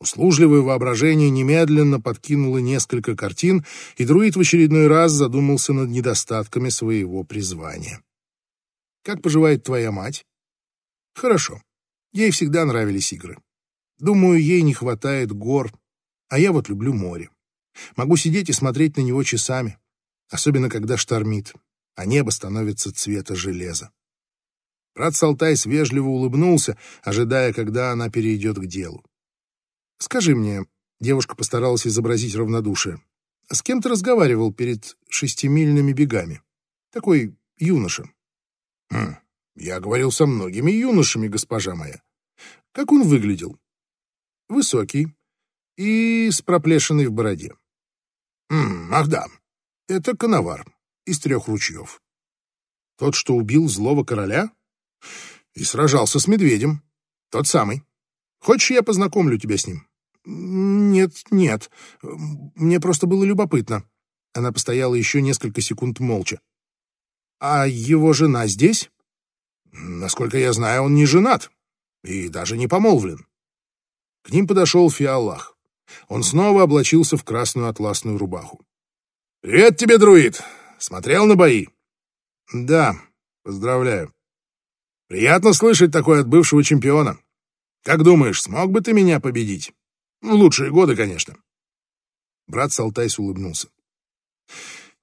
Услужливое воображение немедленно подкинуло несколько картин, и друид в очередной раз задумался над недостатками своего призвания. «Как поживает твоя мать?» «Хорошо. Ей всегда нравились игры. Думаю, ей не хватает гор, а я вот люблю море. Могу сидеть и смотреть на него часами, особенно когда штормит, а небо становится цвета железа». Брат Салтайс вежливо улыбнулся, ожидая, когда она перейдет к делу. Скажи мне, девушка постаралась изобразить равнодушие. С кем ты разговаривал перед шестимильными бегами? Такой юноша. Хм, я говорил со многими юношами, госпожа моя. Как он выглядел? Высокий и с проплешиной в бороде. Хм, ах да, это коновар из трех ручьев. Тот, что убил злого короля? И сражался с медведем. Тот самый. Хочешь, я познакомлю тебя с ним? «Нет, нет. Мне просто было любопытно». Она постояла еще несколько секунд молча. «А его жена здесь?» «Насколько я знаю, он не женат и даже не помолвлен». К ним подошел Фиаллах. Он снова облачился в красную атласную рубаху. «Привет тебе, друид! Смотрел на бои?» «Да, поздравляю. Приятно слышать такое от бывшего чемпиона. Как думаешь, смог бы ты меня победить?» В лучшие годы, конечно. Брат Салтайс улыбнулся.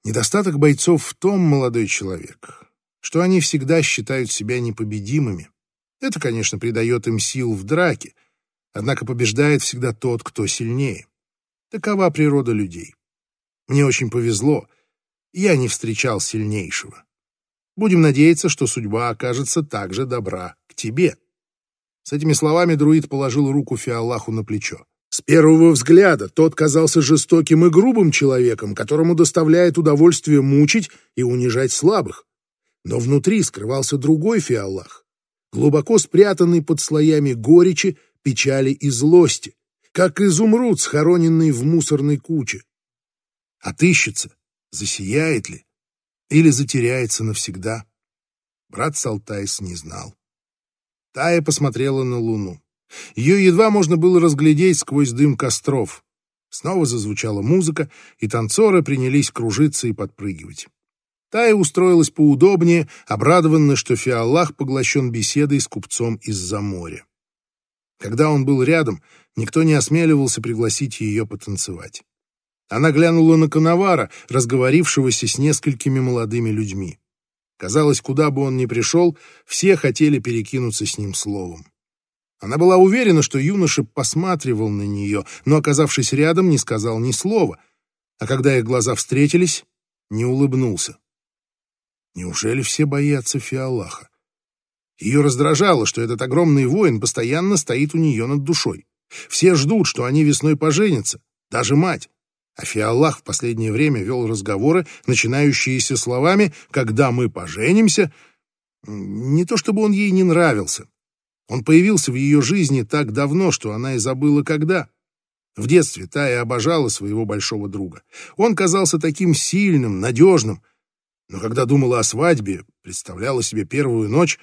Недостаток бойцов в том, молодой человек, что они всегда считают себя непобедимыми. Это, конечно, придает им сил в драке, однако побеждает всегда тот, кто сильнее. Такова природа людей. Мне очень повезло, я не встречал сильнейшего. Будем надеяться, что судьба окажется так же добра к тебе. С этими словами друид положил руку Фиаллаху на плечо. С первого взгляда тот казался жестоким и грубым человеком, которому доставляет удовольствие мучить и унижать слабых. Но внутри скрывался другой фиаллах, глубоко спрятанный под слоями горечи, печали и злости, как изумруд, схороненный в мусорной куче. Отыщется, засияет ли или затеряется навсегда. Брат Салтайс не знал. Тая посмотрела на луну. Ее едва можно было разглядеть сквозь дым костров. Снова зазвучала музыка, и танцоры принялись кружиться и подпрыгивать. Тая устроилась поудобнее, обрадованная, что Фиаллах поглощен беседой с купцом из-за моря. Когда он был рядом, никто не осмеливался пригласить ее потанцевать. Она глянула на Коновара, разговорившегося с несколькими молодыми людьми. Казалось, куда бы он ни пришел, все хотели перекинуться с ним словом. Она была уверена, что юноша посматривал на нее, но, оказавшись рядом, не сказал ни слова, а когда их глаза встретились, не улыбнулся. Неужели все боятся Фиалаха? Ее раздражало, что этот огромный воин постоянно стоит у нее над душой. Все ждут, что они весной поженятся, даже мать. А Фиаллах в последнее время вел разговоры, начинающиеся словами «когда мы поженимся». Не то чтобы он ей не нравился, он появился в ее жизни так давно, что она и забыла когда. В детстве Тая обожала своего большого друга. Он казался таким сильным, надежным. Но когда думала о свадьбе, представляла себе первую ночь,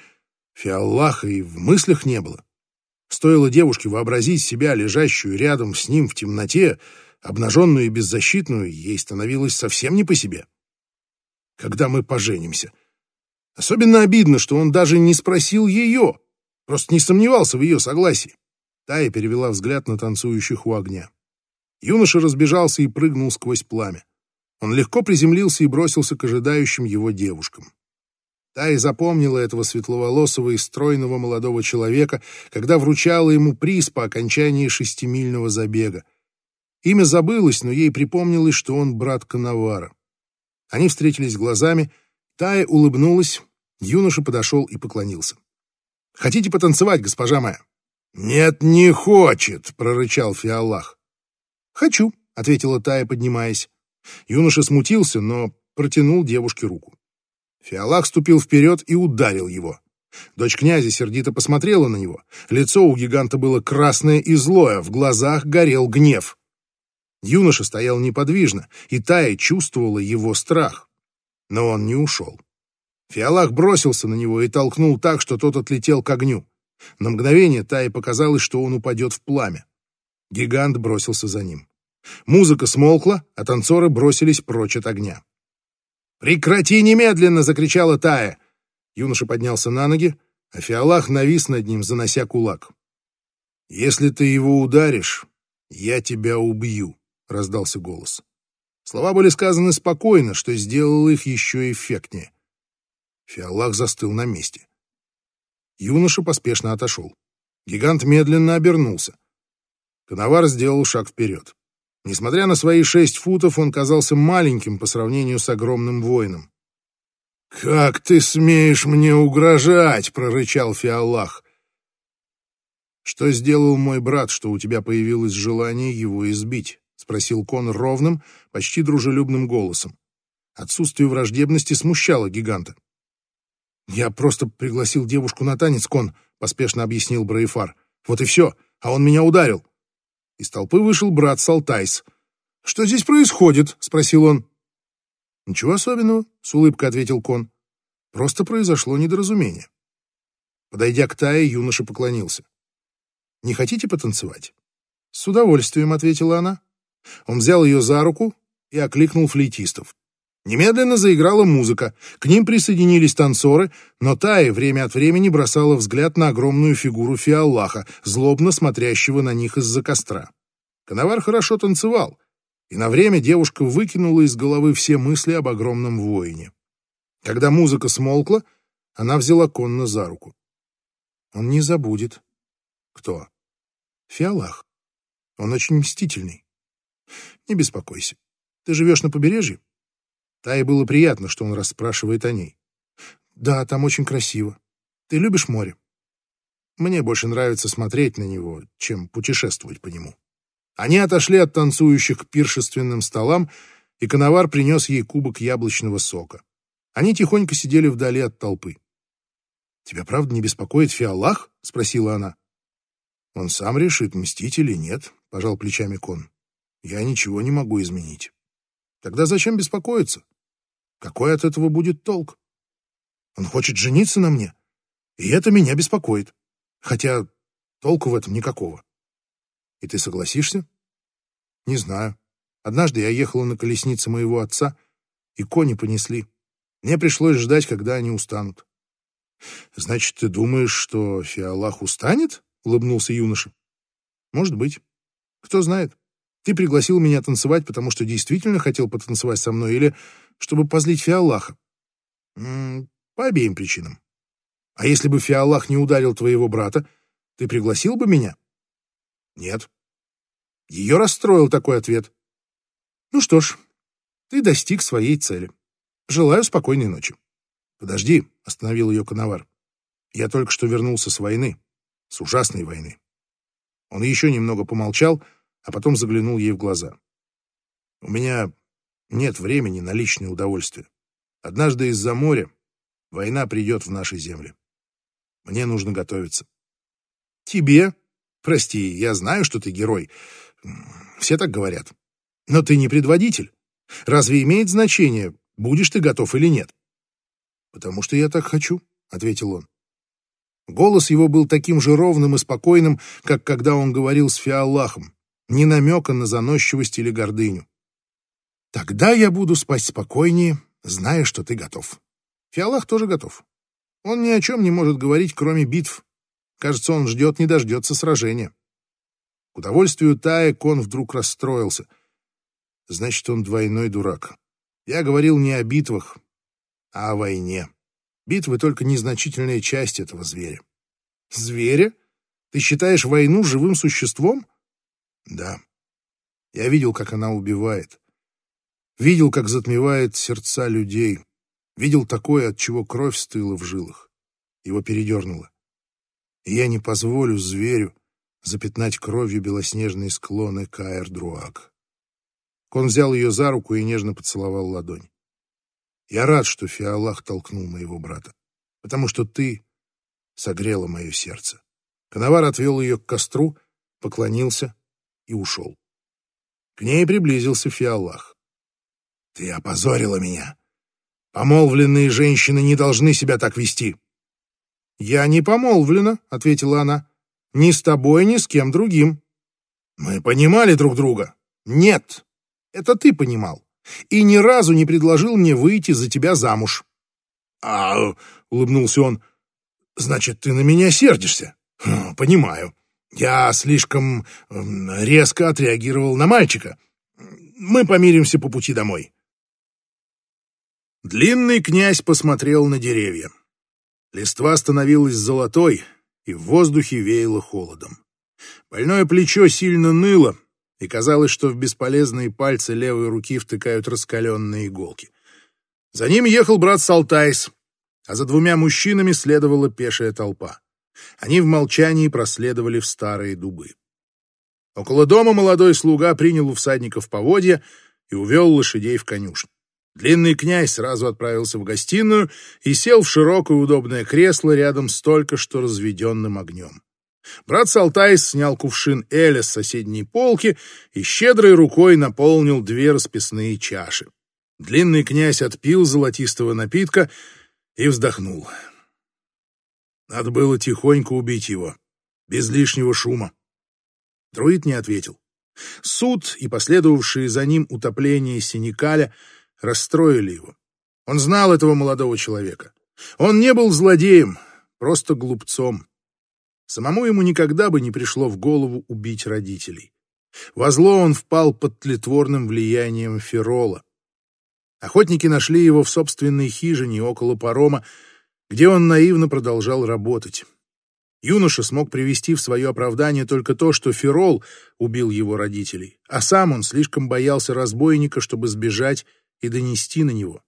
Фиаллаха и в мыслях не было. Стоило девушке вообразить себя, лежащую рядом с ним в темноте, обнаженную и беззащитную, ей становилось совсем не по себе. Когда мы поженимся. Особенно обидно, что он даже не спросил ее. Просто не сомневался в ее согласии. Тая перевела взгляд на танцующих у огня. Юноша разбежался и прыгнул сквозь пламя. Он легко приземлился и бросился к ожидающим его девушкам. Тая запомнила этого светловолосого и стройного молодого человека, когда вручала ему приз по окончании шестимильного забега. Имя забылось, но ей припомнилось, что он брат Коновара. Они встретились глазами, Тая улыбнулась, юноша подошел и поклонился. «Хотите потанцевать, госпожа моя?» «Нет, не хочет», — прорычал Фиаллах. «Хочу», — ответила Тая, поднимаясь. Юноша смутился, но протянул девушке руку. Фиалах ступил вперед и ударил его. Дочь князя сердито посмотрела на него. Лицо у гиганта было красное и злое, в глазах горел гнев. Юноша стоял неподвижно, и Тая чувствовала его страх. Но он не ушел. Фиалах бросился на него и толкнул так, что тот отлетел к огню. На мгновение Тае показалось, что он упадет в пламя. Гигант бросился за ним. Музыка смолкла, а танцоры бросились прочь от огня. «Прекрати немедленно!» — закричала Тая. Юноша поднялся на ноги, а Фиалах навис над ним, занося кулак. «Если ты его ударишь, я тебя убью», — раздался голос. Слова были сказаны спокойно, что сделало их еще эффектнее. Фиалах застыл на месте. Юноша поспешно отошел. Гигант медленно обернулся. Коновар сделал шаг вперед. Несмотря на свои шесть футов, он казался маленьким по сравнению с огромным воином. «Как ты смеешь мне угрожать?» — прорычал Фиаллах. «Что сделал мой брат, что у тебя появилось желание его избить?» — спросил Кон ровным, почти дружелюбным голосом. Отсутствие враждебности смущало гиганта. «Я просто пригласил девушку на танец, Кон», — поспешно объяснил Браефар. «Вот и все, а он меня ударил. Из толпы вышел брат Салтайс. «Что здесь происходит?» — спросил он. «Ничего особенного», — с улыбкой ответил Кон. «Просто произошло недоразумение». Подойдя к Тае, юноша поклонился. «Не хотите потанцевать?» «С удовольствием», — ответила она. Он взял ее за руку и окликнул флейтистов. Немедленно заиграла музыка, к ним присоединились танцоры, но Тая время от времени бросала взгляд на огромную фигуру Фиаллаха, злобно смотрящего на них из-за костра. Коновар хорошо танцевал, и на время девушка выкинула из головы все мысли об огромном воине. Когда музыка смолкла, она взяла Конна за руку. Он не забудет. Кто? Фиалах. Он очень мстительный. Не беспокойся. Ты живешь на побережье? Тае было приятно, что он расспрашивает о ней. «Да, там очень красиво. Ты любишь море?» «Мне больше нравится смотреть на него, чем путешествовать по нему». Они отошли от танцующих к пиршественным столам, и коновар принес ей кубок яблочного сока. Они тихонько сидели вдали от толпы. «Тебя правда не беспокоит Фиаллах?» — спросила она. «Он сам решит, мстить или нет», — пожал плечами Кон. «Я ничего не могу изменить». «Тогда зачем беспокоиться? Какой от этого будет толк? Он хочет жениться на мне, и это меня беспокоит. Хотя толку в этом никакого. И ты согласишься? Не знаю. Однажды я ехала на колеснице моего отца, и кони понесли. Мне пришлось ждать, когда они устанут. Значит, ты думаешь, что Фиалах устанет? Улыбнулся юноша. Может быть. Кто знает. Ты пригласил меня танцевать, потому что действительно хотел потанцевать со мной, или чтобы позлить Фиаллаха? По обеим причинам. А если бы Фиаллах не ударил твоего брата, ты пригласил бы меня? Нет. Ее расстроил такой ответ. Ну что ж, ты достиг своей цели. Желаю спокойной ночи. Подожди, остановил ее Коновар. Я только что вернулся с войны, с ужасной войны. Он еще немного помолчал, а потом заглянул ей в глаза. У меня нет времени на личное удовольствие. Однажды из-за моря война придет в наши земли. Мне нужно готовиться. Тебе? Прости, я знаю, что ты герой. Все так говорят. Но ты не предводитель. Разве имеет значение, будешь ты готов или нет? Потому что я так хочу, ответил он. Голос его был таким же ровным и спокойным, как когда он говорил с Фиаллахом, ни намека на заносчивость или гордыню. Тогда я буду спать спокойнее, зная, что ты готов. Фиалах тоже готов. Он ни о чем не может говорить, кроме битв. Кажется, он ждет, не дождется сражения. К удовольствию Тая Кон вдруг расстроился. Значит, он двойной дурак. Я говорил не о битвах, а о войне. Битвы — только незначительная часть этого зверя. Зверя? Ты считаешь войну живым существом? Да. Я видел, как она убивает. Видел, как затмевает сердца людей. Видел такое, от чего кровь стыла в жилах. Его передернуло. И я не позволю зверю запятнать кровью белоснежные склоны Каэр-Друак. Кон взял ее за руку и нежно поцеловал ладонь. Я рад, что Фиаллах толкнул моего брата, потому что ты согрела мое сердце. Коновар отвел ее к костру, поклонился и ушел. К ней приблизился Фиаллах. «Ты опозорила меня. Помолвленные женщины не должны себя так вести». «Я не помолвлена», — ответила она. «Ни с тобой, ни с кем другим». «Мы понимали друг друга». «Нет, это ты понимал. И ни разу не предложил мне выйти за тебя замуж». «А...» — улыбнулся он. «Значит, ты на меня сердишься?» хм, «Понимаю. Я слишком резко отреагировал на мальчика. Мы помиримся по пути домой». Длинный князь посмотрел на деревья. Листва становилась золотой, и в воздухе веяло холодом. Больное плечо сильно ныло, и казалось, что в бесполезные пальцы левой руки втыкают раскаленные иголки. За ним ехал брат Салтайс, а за двумя мужчинами следовала пешая толпа. Они в молчании проследовали в старые дубы. Около дома молодой слуга принял у всадников поводья и увел лошадей в конюшню. Длинный князь сразу отправился в гостиную и сел в широкое удобное кресло рядом с только что разведенным огнем. Брат Салтайс снял кувшин Эля с соседней полки и щедрой рукой наполнил две расписные чаши. Длинный князь отпил золотистого напитка и вздохнул. Надо было тихонько убить его, без лишнего шума. Друид не ответил. Суд и последовавшие за ним утопление Синикаля расстроили его. Он знал этого молодого человека. Он не был злодеем, просто глупцом. Самому ему никогда бы не пришло в голову убить родителей. Во зло он впал под тлетворным влиянием Ферола. Охотники нашли его в собственной хижине около парома, где он наивно продолжал работать. Юноша смог привести в свое оправдание только то, что Ферол убил его родителей, а сам он слишком боялся разбойника, чтобы сбежать и донести на него.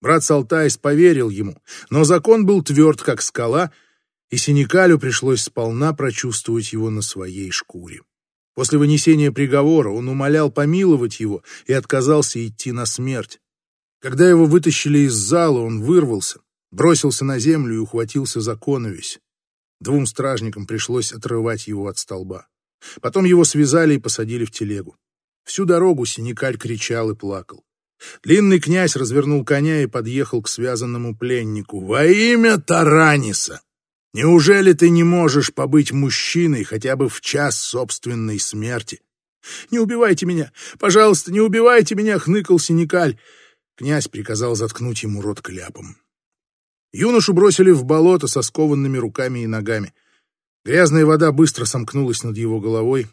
Брат Салтайс поверил ему, но закон был тверд, как скала, и Синикалю пришлось сполна прочувствовать его на своей шкуре. После вынесения приговора он умолял помиловать его и отказался идти на смерть. Когда его вытащили из зала, он вырвался, бросился на землю и ухватился за коновесь. Двум стражникам пришлось отрывать его от столба. Потом его связали и посадили в телегу. Всю дорогу Синикаль кричал и плакал. Длинный князь развернул коня и подъехал к связанному пленнику. «Во имя Тараниса! Неужели ты не можешь побыть мужчиной хотя бы в час собственной смерти?» «Не убивайте меня! Пожалуйста, не убивайте меня!» — хныкал Синикаль. Князь приказал заткнуть ему рот кляпом. Юношу бросили в болото со скованными руками и ногами. Грязная вода быстро сомкнулась над его головой,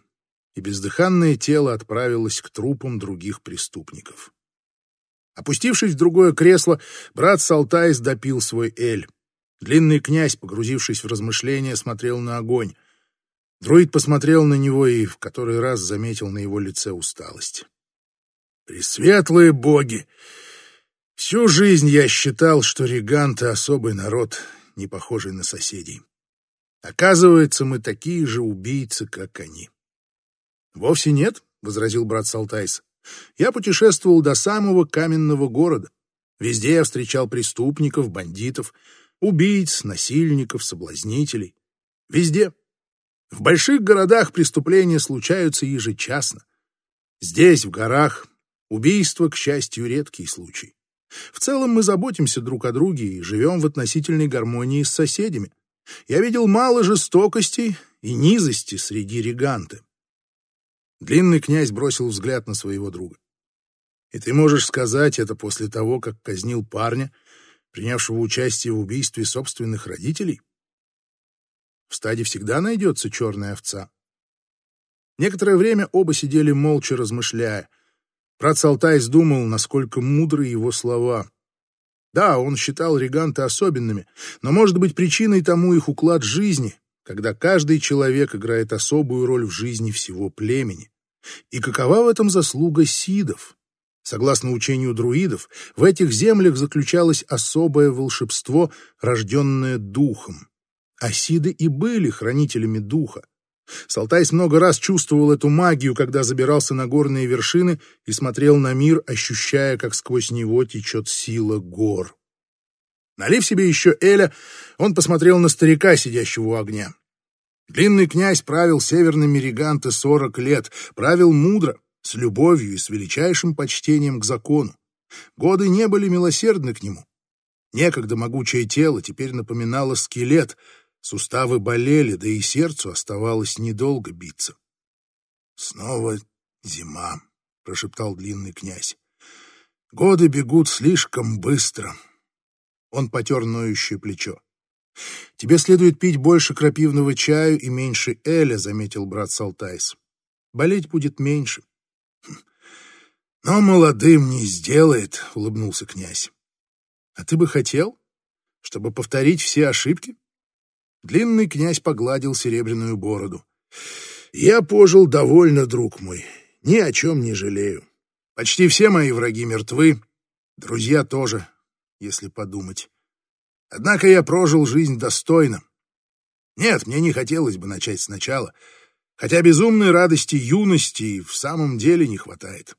и бездыханное тело отправилось к трупам других преступников. Опустившись в другое кресло, брат Салтайс допил свой эль. Длинный князь, погрузившись в размышления, смотрел на огонь. Друид посмотрел на него и в который раз заметил на его лице усталость. «Пресветлые боги! Всю жизнь я считал, что реганты — особый народ, не похожий на соседей. Оказывается, мы такие же убийцы, как они. — Вовсе нет, — возразил брат Салтайс. — Я путешествовал до самого каменного города. Везде я встречал преступников, бандитов, убийц, насильников, соблазнителей. Везде. В больших городах преступления случаются ежечасно. Здесь, в горах, убийство, к счастью, редкий случай. В целом мы заботимся друг о друге и живем в относительной гармонии с соседями. Я видел мало жестокости и низости среди реганты. Длинный князь бросил взгляд на своего друга. И ты можешь сказать это после того, как казнил парня, принявшего участие в убийстве собственных родителей? В стаде всегда найдется черная овца. Некоторое время оба сидели молча, размышляя. Брат Салтайс думал, насколько мудры его слова. Да, он считал реганты особенными, но, может быть, причиной тому их уклад жизни, когда каждый человек играет особую роль в жизни всего племени. И какова в этом заслуга сидов? Согласно учению друидов, в этих землях заключалось особое волшебство, рожденное духом. А сиды и были хранителями духа. Салтайс много раз чувствовал эту магию, когда забирался на горные вершины и смотрел на мир, ощущая, как сквозь него течет сила гор. Налив себе еще Эля, он посмотрел на старика, сидящего у огня. Длинный князь правил северными Риганте сорок лет, правил мудро, с любовью и с величайшим почтением к закону. Годы не были милосердны к нему. Некогда могучее тело теперь напоминало скелет, суставы болели, да и сердцу оставалось недолго биться. «Снова зима», — прошептал длинный князь. «Годы бегут слишком быстро». Он потер ноющее плечо. «Тебе следует пить больше крапивного чаю и меньше эля», — заметил брат Салтайс. «Болеть будет меньше». «Но молодым не сделает», — улыбнулся князь. «А ты бы хотел, чтобы повторить все ошибки?» Длинный князь погладил серебряную бороду. «Я пожил довольно, друг мой, ни о чем не жалею. Почти все мои враги мертвы, друзья тоже, если подумать. Однако я прожил жизнь достойно. Нет, мне не хотелось бы начать сначала, хотя безумной радости юности в самом деле не хватает.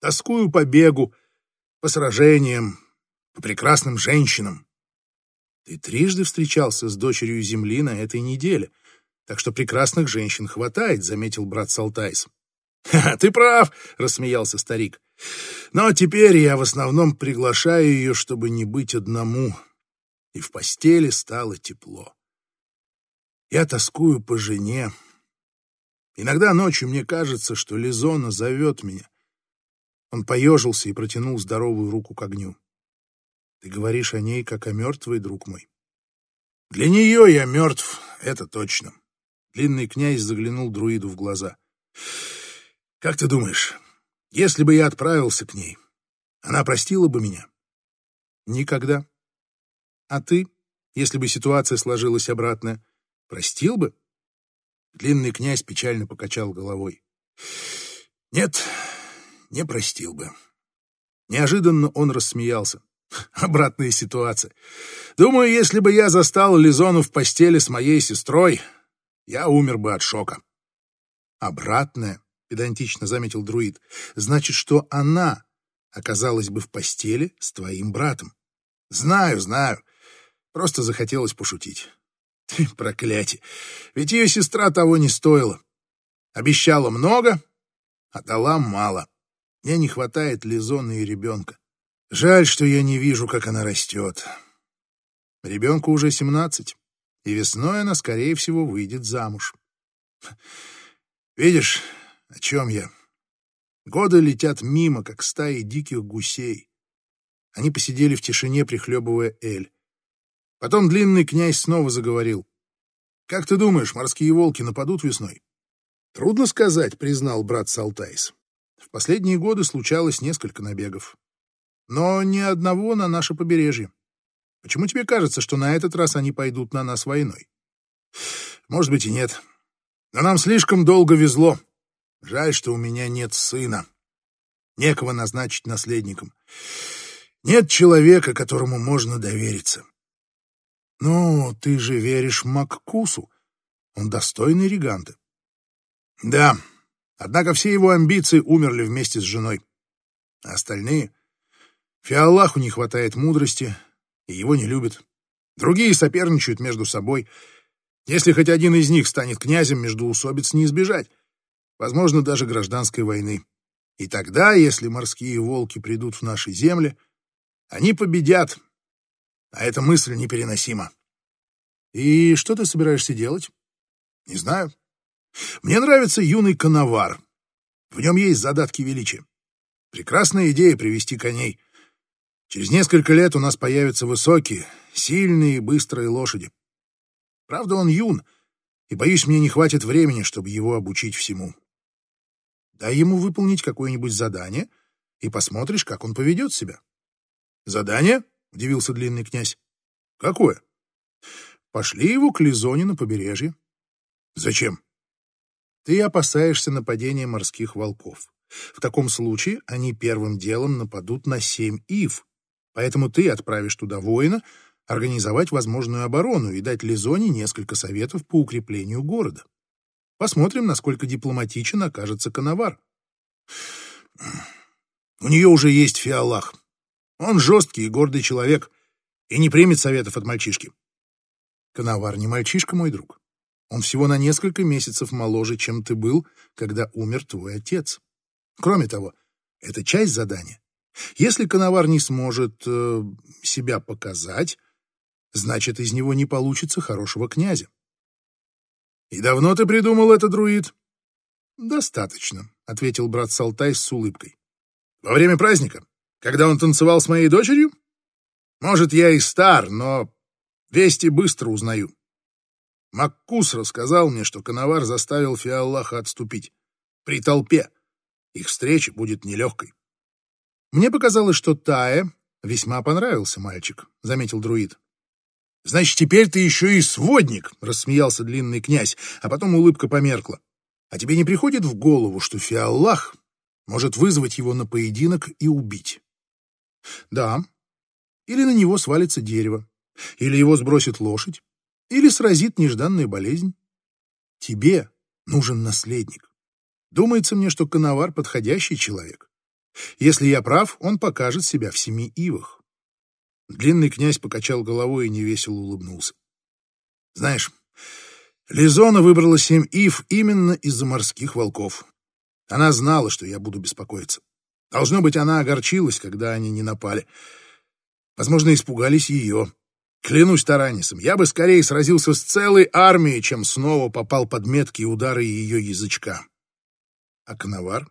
Тоскую по бегу, по сражениям, по прекрасным женщинам. Ты трижды встречался с дочерью Земли на этой неделе, так что прекрасных женщин хватает, — заметил брат Салтайс. — Ты прав, — рассмеялся старик. — Но теперь я в основном приглашаю ее, чтобы не быть одному и в постели стало тепло. Я тоскую по жене. Иногда ночью мне кажется, что Лизона зовет меня. Он поежился и протянул здоровую руку к огню. Ты говоришь о ней, как о мертвой, друг мой. Для нее я мертв, это точно. Длинный князь заглянул друиду в глаза. Как ты думаешь, если бы я отправился к ней, она простила бы меня? Никогда. А ты, если бы ситуация сложилась обратно, простил бы? Длинный князь печально покачал головой. Нет, не простил бы. Неожиданно он рассмеялся. Обратная ситуация. Думаю, если бы я застал Лизону в постели с моей сестрой, я умер бы от шока. Обратная, педантично заметил друид, значит, что она оказалась бы в постели с твоим братом. Знаю, знаю. Просто захотелось пошутить. Проклятие. Ведь ее сестра того не стоила. Обещала много, а дала мало. Мне не хватает Лизона и ребенка. Жаль, что я не вижу, как она растет. Ребенку уже семнадцать, и весной она, скорее всего, выйдет замуж. Видишь, о чем я? Годы летят мимо, как стаи диких гусей. Они посидели в тишине, прихлебывая эль. Потом длинный князь снова заговорил. «Как ты думаешь, морские волки нападут весной?» «Трудно сказать», — признал брат Салтайс. «В последние годы случалось несколько набегов. Но ни одного на наше побережье. Почему тебе кажется, что на этот раз они пойдут на нас войной?» «Может быть и нет. Но нам слишком долго везло. Жаль, что у меня нет сына. Некого назначить наследником. Нет человека, которому можно довериться». «Ну, ты же веришь Маккусу. Он достойный Риганта». «Да, однако все его амбиции умерли вместе с женой. А остальные... Фиаллаху не хватает мудрости, и его не любят. Другие соперничают между собой. Если хоть один из них станет князем, междоусобиц не избежать. Возможно, даже гражданской войны. И тогда, если морские волки придут в наши земли, они победят, а эта мысль непереносима. И что ты собираешься делать? Не знаю. Мне нравится юный коновар. В нем есть задатки величия. Прекрасная идея привести коней. Через несколько лет у нас появятся высокие, сильные и быстрые лошади. Правда, он юн, и, боюсь, мне не хватит времени, чтобы его обучить всему. Дай ему выполнить какое-нибудь задание, и посмотришь, как он поведет себя. Задание? — удивился длинный князь. Какое? Пошли его к Лизоне на побережье. Зачем? Ты опасаешься нападения морских волков. В таком случае они первым делом нападут на семь ив, поэтому ты отправишь туда воина, организовать возможную оборону и дать Лизоне несколько советов по укреплению города. Посмотрим, насколько дипломатичен окажется Коновар. У нее уже есть фиалах. Он жесткий и гордый человек и не примет советов от мальчишки. Коновар не мальчишка, мой друг. Он всего на несколько месяцев моложе, чем ты был, когда умер твой отец. Кроме того, это часть задания. Если Коновар не сможет э, себя показать, значит, из него не получится хорошего князя. «И давно ты придумал это, друид?» «Достаточно», — ответил брат Салтай с улыбкой. «Во время праздника, когда он танцевал с моей дочерью? Может, я и стар, но вести быстро узнаю. Маккус рассказал мне, что Коновар заставил Фиаллаха отступить. При толпе. Их встреча будет нелегкой. Мне показалось, что Тае весьма понравился мальчик, — заметил друид. «Значит, теперь ты еще и сводник!» — рассмеялся длинный князь, а потом улыбка померкла. «А тебе не приходит в голову, что Фиаллах может вызвать его на поединок и убить?» «Да. Или на него свалится дерево, или его сбросит лошадь, или сразит нежданная болезнь. Тебе нужен наследник. Думается мне, что Коновар — подходящий человек. Если я прав, он покажет себя в семи ивах. Длинный князь покачал головой и невесело улыбнулся. Знаешь, Лизона выбрала семь ив именно из-за морских волков. Она знала, что я буду беспокоиться. Должно быть, она огорчилась, когда они не напали. Возможно, испугались ее. Клянусь Таранисом, я бы скорее сразился с целой армией, чем снова попал под меткие удары ее язычка. А Коновар?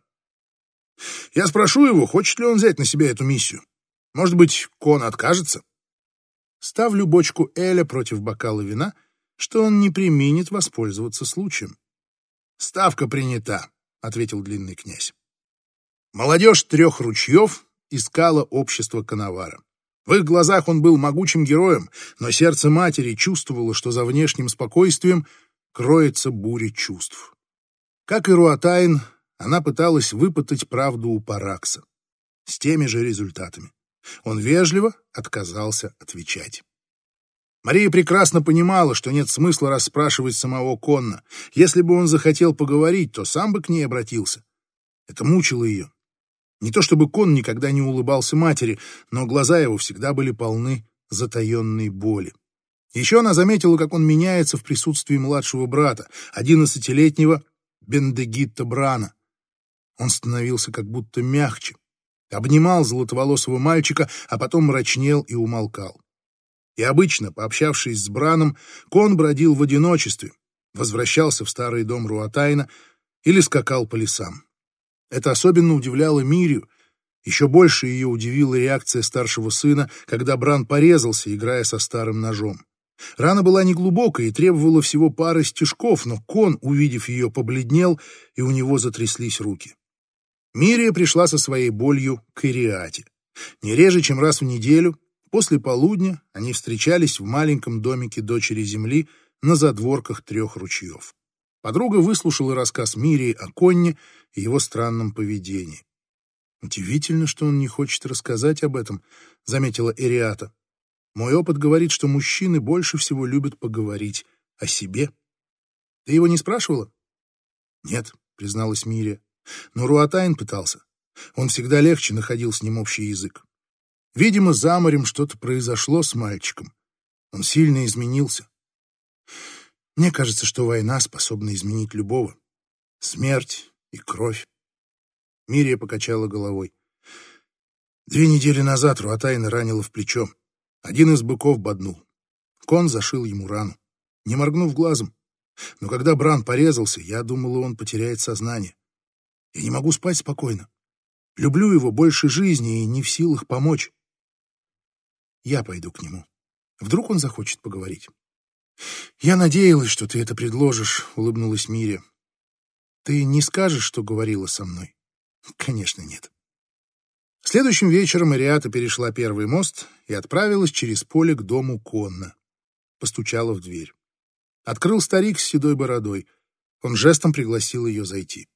Я спрошу его, хочет ли он взять на себя эту миссию. Может быть, Кон откажется? Ставлю бочку Эля против бокала вина, что он не применит воспользоваться случаем. «Ставка принята», — ответил длинный князь. Молодежь трех ручьев искала общество Коновара. В их глазах он был могучим героем, но сердце матери чувствовало, что за внешним спокойствием кроется буря чувств. Как и Руатайн, она пыталась выпытать правду у Паракса. С теми же результатами. Он вежливо отказался отвечать. Мария прекрасно понимала, что нет смысла расспрашивать самого Конна. Если бы он захотел поговорить, то сам бы к ней обратился. Это мучило ее. Не то чтобы Кон никогда не улыбался матери, но глаза его всегда были полны затаенной боли. Еще она заметила, как он меняется в присутствии младшего брата, одиннадцатилетнего Бендегитта Брана. Он становился как будто мягче, обнимал золотоволосого мальчика, а потом мрачнел и умолкал. И обычно, пообщавшись с Браном, Кон бродил в одиночестве, возвращался в старый дом Руатайна или скакал по лесам. Это особенно удивляло Мирию. Еще больше ее удивила реакция старшего сына, когда Бран порезался, играя со старым ножом. Рана была неглубокая и требовала всего пары стежков, но Кон, увидев ее, побледнел, и у него затряслись руки. Мирия пришла со своей болью к Ириате. Не реже, чем раз в неделю, после полудня они встречались в маленьком домике дочери земли на задворках трех ручьев. Подруга выслушала рассказ Мирии о Конне и его странном поведении. «Удивительно, что он не хочет рассказать об этом», — заметила Эриата. «Мой опыт говорит, что мужчины больше всего любят поговорить о себе. Ты его не спрашивала?» «Нет», — призналась Мирия. «Но Руатайн пытался. Он всегда легче находил с ним общий язык. Видимо, за морем что-то произошло с мальчиком. Он сильно изменился. Мне кажется, что война способна изменить любого. Смерть и кровь. Мирия покачала головой. Две недели назад Руатайна ранила в плечо. Один из быков боднул. Кон зашил ему рану, не моргнув глазом. Но когда Бран порезался, я думала, он потеряет сознание. Я не могу спать спокойно. Люблю его больше жизни и не в силах помочь. Я пойду к нему. Вдруг он захочет поговорить. «Я надеялась, что ты это предложишь», — улыбнулась Мире. «Ты не скажешь, что говорила со мной?» «Конечно, нет». Следующим вечером Ариата перешла первый мост и отправилась через поле к дому конно. Постучала в дверь. Открыл старик с седой бородой. Он жестом пригласил ее зайти.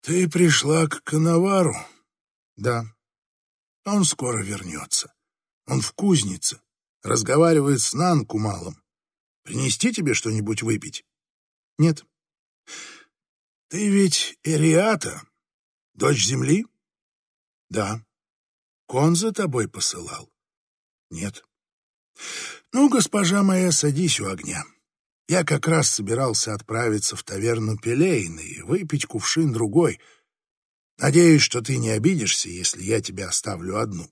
«Ты пришла к Коновару?» «Да». «Он скоро вернется. Он в кузнице. Разговаривает с Нанку малым. Принести тебе что-нибудь выпить?» «Нет». «Ты ведь Эриата, дочь земли?» «Да». «Кон за тобой посылал?» «Нет». «Ну, госпожа моя, садись у огня. Я как раз собирался отправиться в таверну Пелейны и выпить кувшин другой. Надеюсь, что ты не обидишься, если я тебя оставлю одну».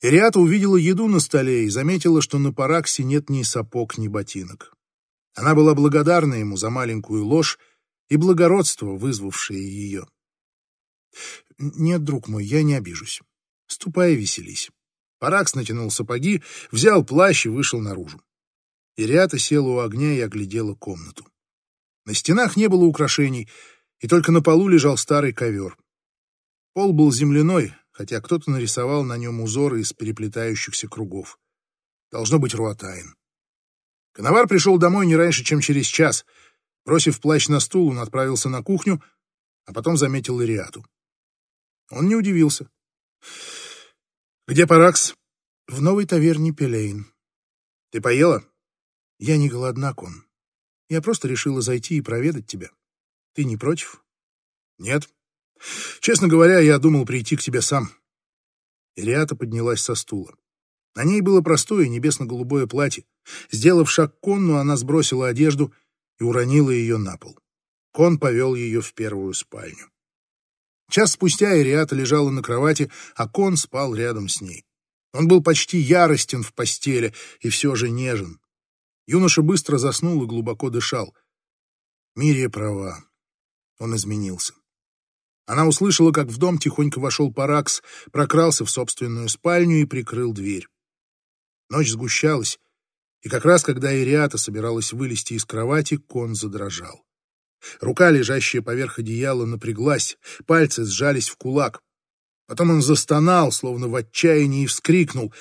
Ириата увидела еду на столе и заметила, что на Параксе нет ни сапог, ни ботинок. Она была благодарна ему за маленькую ложь и благородство, вызвавшее ее. «Нет, друг мой, я не обижусь. Ступай веселись». Паракс натянул сапоги, взял плащ и вышел наружу. Ириата села у огня и оглядела комнату. На стенах не было украшений, и только на полу лежал старый ковер. Пол был земляной, хотя кто-то нарисовал на нем узоры из переплетающихся кругов. Должно быть Руатайн. Коновар пришел домой не раньше, чем через час. Бросив плащ на стул, он отправился на кухню, а потом заметил Ириату. Он не удивился. «Где Паракс?» «В новой таверне Пелейн». «Ты поела?» «Я не голодна, Кон. Я просто решила зайти и проведать тебя. Ты не против?» «Нет. Честно говоря, я думал прийти к тебе сам». Ириата поднялась со стула. На ней было простое небесно-голубое платье. Сделав шаг к Конну, она сбросила одежду и уронила ее на пол. Кон повел ее в первую спальню. Час спустя Ириата лежала на кровати, а Кон спал рядом с ней. Он был почти яростен в постели и все же нежен. Юноша быстро заснул и глубоко дышал. Мирия права. Он изменился. Она услышала, как в дом тихонько вошел Паракс, прокрался в собственную спальню и прикрыл дверь. Ночь сгущалась, и как раз когда Ириата собиралась вылезти из кровати, кон задрожал. Рука, лежащая поверх одеяла, напряглась, пальцы сжались в кулак. Потом он застонал, словно в отчаянии, и вскрикнул.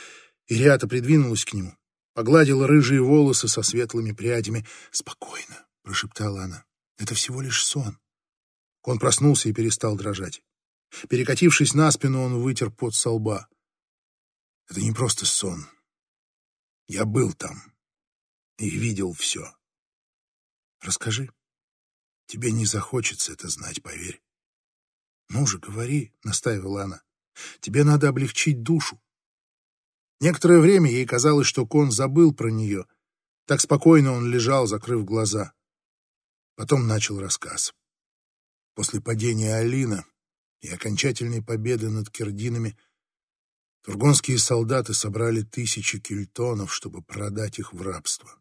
Ириата придвинулась к нему, погладила рыжие волосы со светлыми прядями. «Спокойно», — прошептала она, — «это всего лишь сон». Он проснулся и перестал дрожать. Перекатившись на спину, он вытер пот со лба. «Это не просто сон. Я был там и видел все». «Расскажи», Тебе не захочется это знать, поверь. Ну же, говори, — настаивала она. Тебе надо облегчить душу. Некоторое время ей казалось, что Кон забыл про нее. Так спокойно он лежал, закрыв глаза. Потом начал рассказ. После падения Алина и окончательной победы над Кирдинами тургонские солдаты собрали тысячи кельтонов, чтобы продать их в рабство.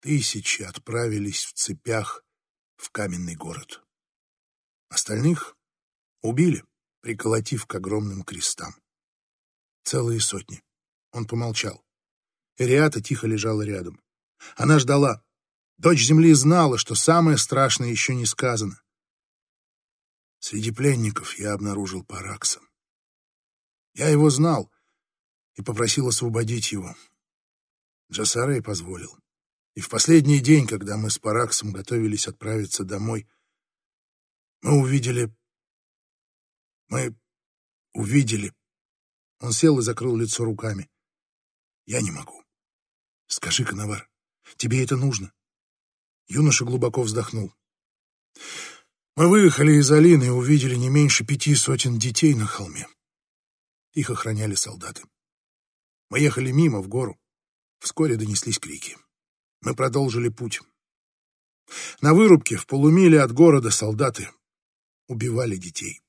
Тысячи отправились в цепях в каменный город. Остальных убили, приколотив к огромным крестам. Целые сотни. Он помолчал. Эриата тихо лежала рядом. Она ждала. Дочь земли знала, что самое страшное еще не сказано. Среди пленников я обнаружил Паракса. Я его знал и попросил освободить его. Джасарей позволил. И в последний день, когда мы с Параксом готовились отправиться домой, мы увидели... Мы увидели... Он сел и закрыл лицо руками. Я не могу. Скажи, Коновар, тебе это нужно? Юноша глубоко вздохнул. Мы выехали из Алины и увидели не меньше пяти сотен детей на холме. Их охраняли солдаты. Мы ехали мимо, в гору. Вскоре донеслись крики. Мы продолжили путь. На вырубке в полумиле от города солдаты убивали детей.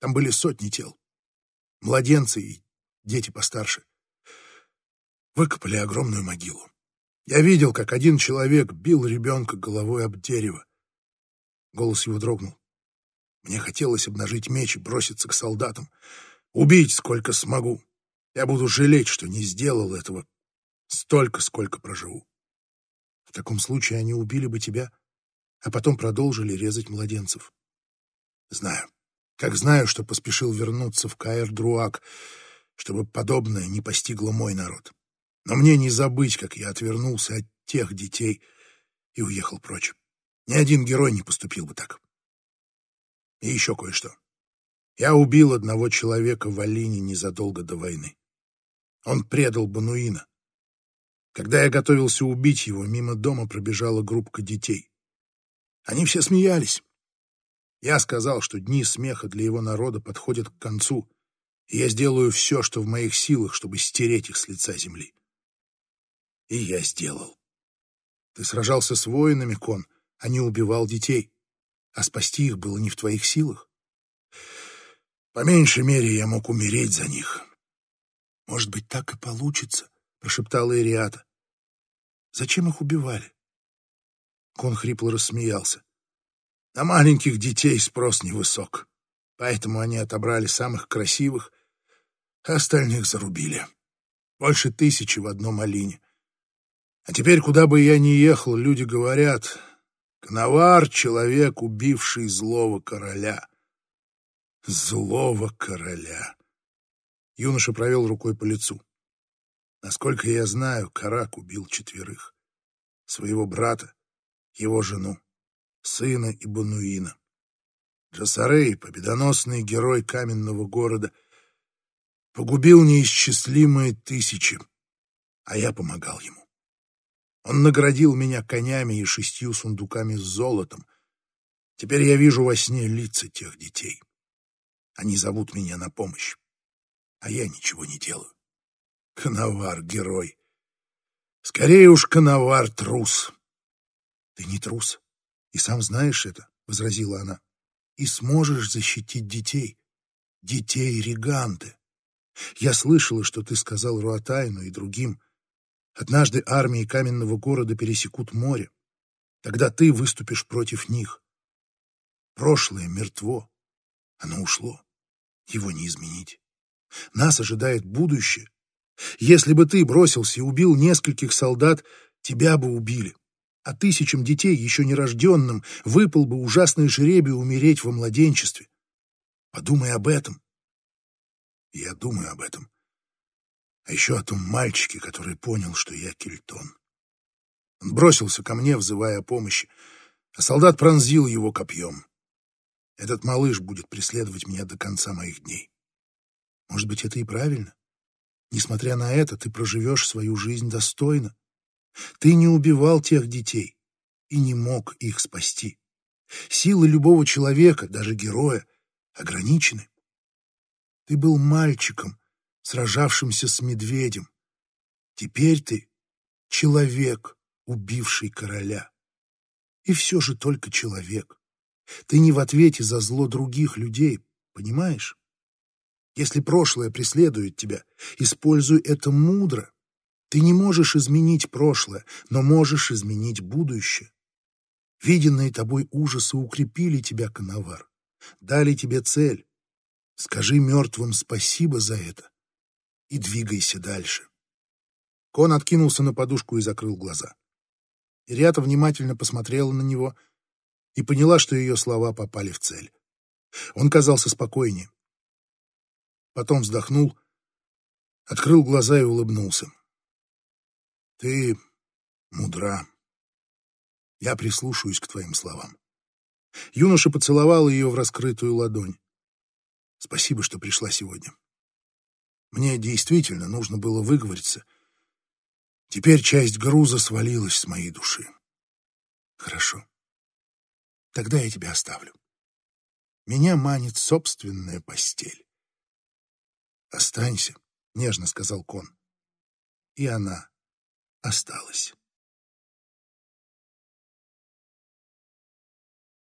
Там были сотни тел. Младенцы и дети постарше. Выкопали огромную могилу. Я видел, как один человек бил ребенка головой об дерево. Голос его дрогнул. Мне хотелось обнажить меч и броситься к солдатам. Убить сколько смогу. Я буду жалеть, что не сделал этого. Столько, сколько проживу. В таком случае они убили бы тебя, а потом продолжили резать младенцев. Знаю. Как знаю, что поспешил вернуться в Каэр-Друак, чтобы подобное не постигло мой народ. Но мне не забыть, как я отвернулся от тех детей и уехал прочь. Ни один герой не поступил бы так. И еще кое-что. Я убил одного человека в Алине незадолго до войны. Он предал Бануина. Когда я готовился убить его, мимо дома пробежала группка детей. Они все смеялись. Я сказал, что дни смеха для его народа подходят к концу, и я сделаю все, что в моих силах, чтобы стереть их с лица земли. И я сделал. Ты сражался с воинами, Кон, а не убивал детей, а спасти их было не в твоих силах. По меньшей мере, я мог умереть за них. Может быть, так и получится, прошептала Ириата. Зачем их убивали? Кон хрипло рассмеялся. На маленьких детей спрос невысок, поэтому они отобрали самых красивых, а остальных зарубили. Больше тысячи в одном Алине. А теперь, куда бы я ни ехал, люди говорят, Кновар — человек, убивший злого короля. Злого короля. Юноша провел рукой по лицу. Насколько я знаю, Карак убил четверых. Своего брата, его жену, сына и Бануина. Джасарей, победоносный герой каменного города, погубил неисчислимые тысячи, а я помогал ему. Он наградил меня конями и шестью сундуками с золотом. Теперь я вижу во сне лица тех детей. Они зовут меня на помощь, а я ничего не делаю. Коновар — герой. Скорее уж коновар — трус. Ты не трус, и сам знаешь это, — возразила она. И сможешь защитить детей, детей Риганты. Я слышала, что ты сказал Руатайну и другим. Однажды армии каменного города пересекут море. Тогда ты выступишь против них. Прошлое мертво. Оно ушло. Его не изменить. Нас ожидает будущее. Если бы ты бросился и убил нескольких солдат, тебя бы убили. А тысячам детей, еще нерожденным, выпал бы ужасный жребий умереть во младенчестве. Подумай об этом. Я думаю об этом. А еще о том мальчике, который понял, что я кельтон. Он бросился ко мне, взывая о помощи, а солдат пронзил его копьем. Этот малыш будет преследовать меня до конца моих дней. Может быть, это и правильно? Несмотря на это, ты проживешь свою жизнь достойно. Ты не убивал тех детей и не мог их спасти. Силы любого человека, даже героя, ограничены. Ты был мальчиком, сражавшимся с медведем. Теперь ты человек, убивший короля. И все же только человек. Ты не в ответе за зло других людей, понимаешь? Если прошлое преследует тебя, используй это мудро. Ты не можешь изменить прошлое, но можешь изменить будущее. Виденные тобой ужасы укрепили тебя, Коновар, дали тебе цель. Скажи мертвым спасибо за это и двигайся дальше. Кон откинулся на подушку и закрыл глаза. Ириата внимательно посмотрела на него и поняла, что ее слова попали в цель. Он казался спокойнее. Потом вздохнул, открыл глаза и улыбнулся. «Ты мудра. Я прислушаюсь к твоим словам». Юноша поцеловал ее в раскрытую ладонь. «Спасибо, что пришла сегодня. Мне действительно нужно было выговориться. Теперь часть груза свалилась с моей души. Хорошо. Тогда я тебя оставлю. Меня манит собственная постель. «Останься», — нежно сказал Кон. И она осталась.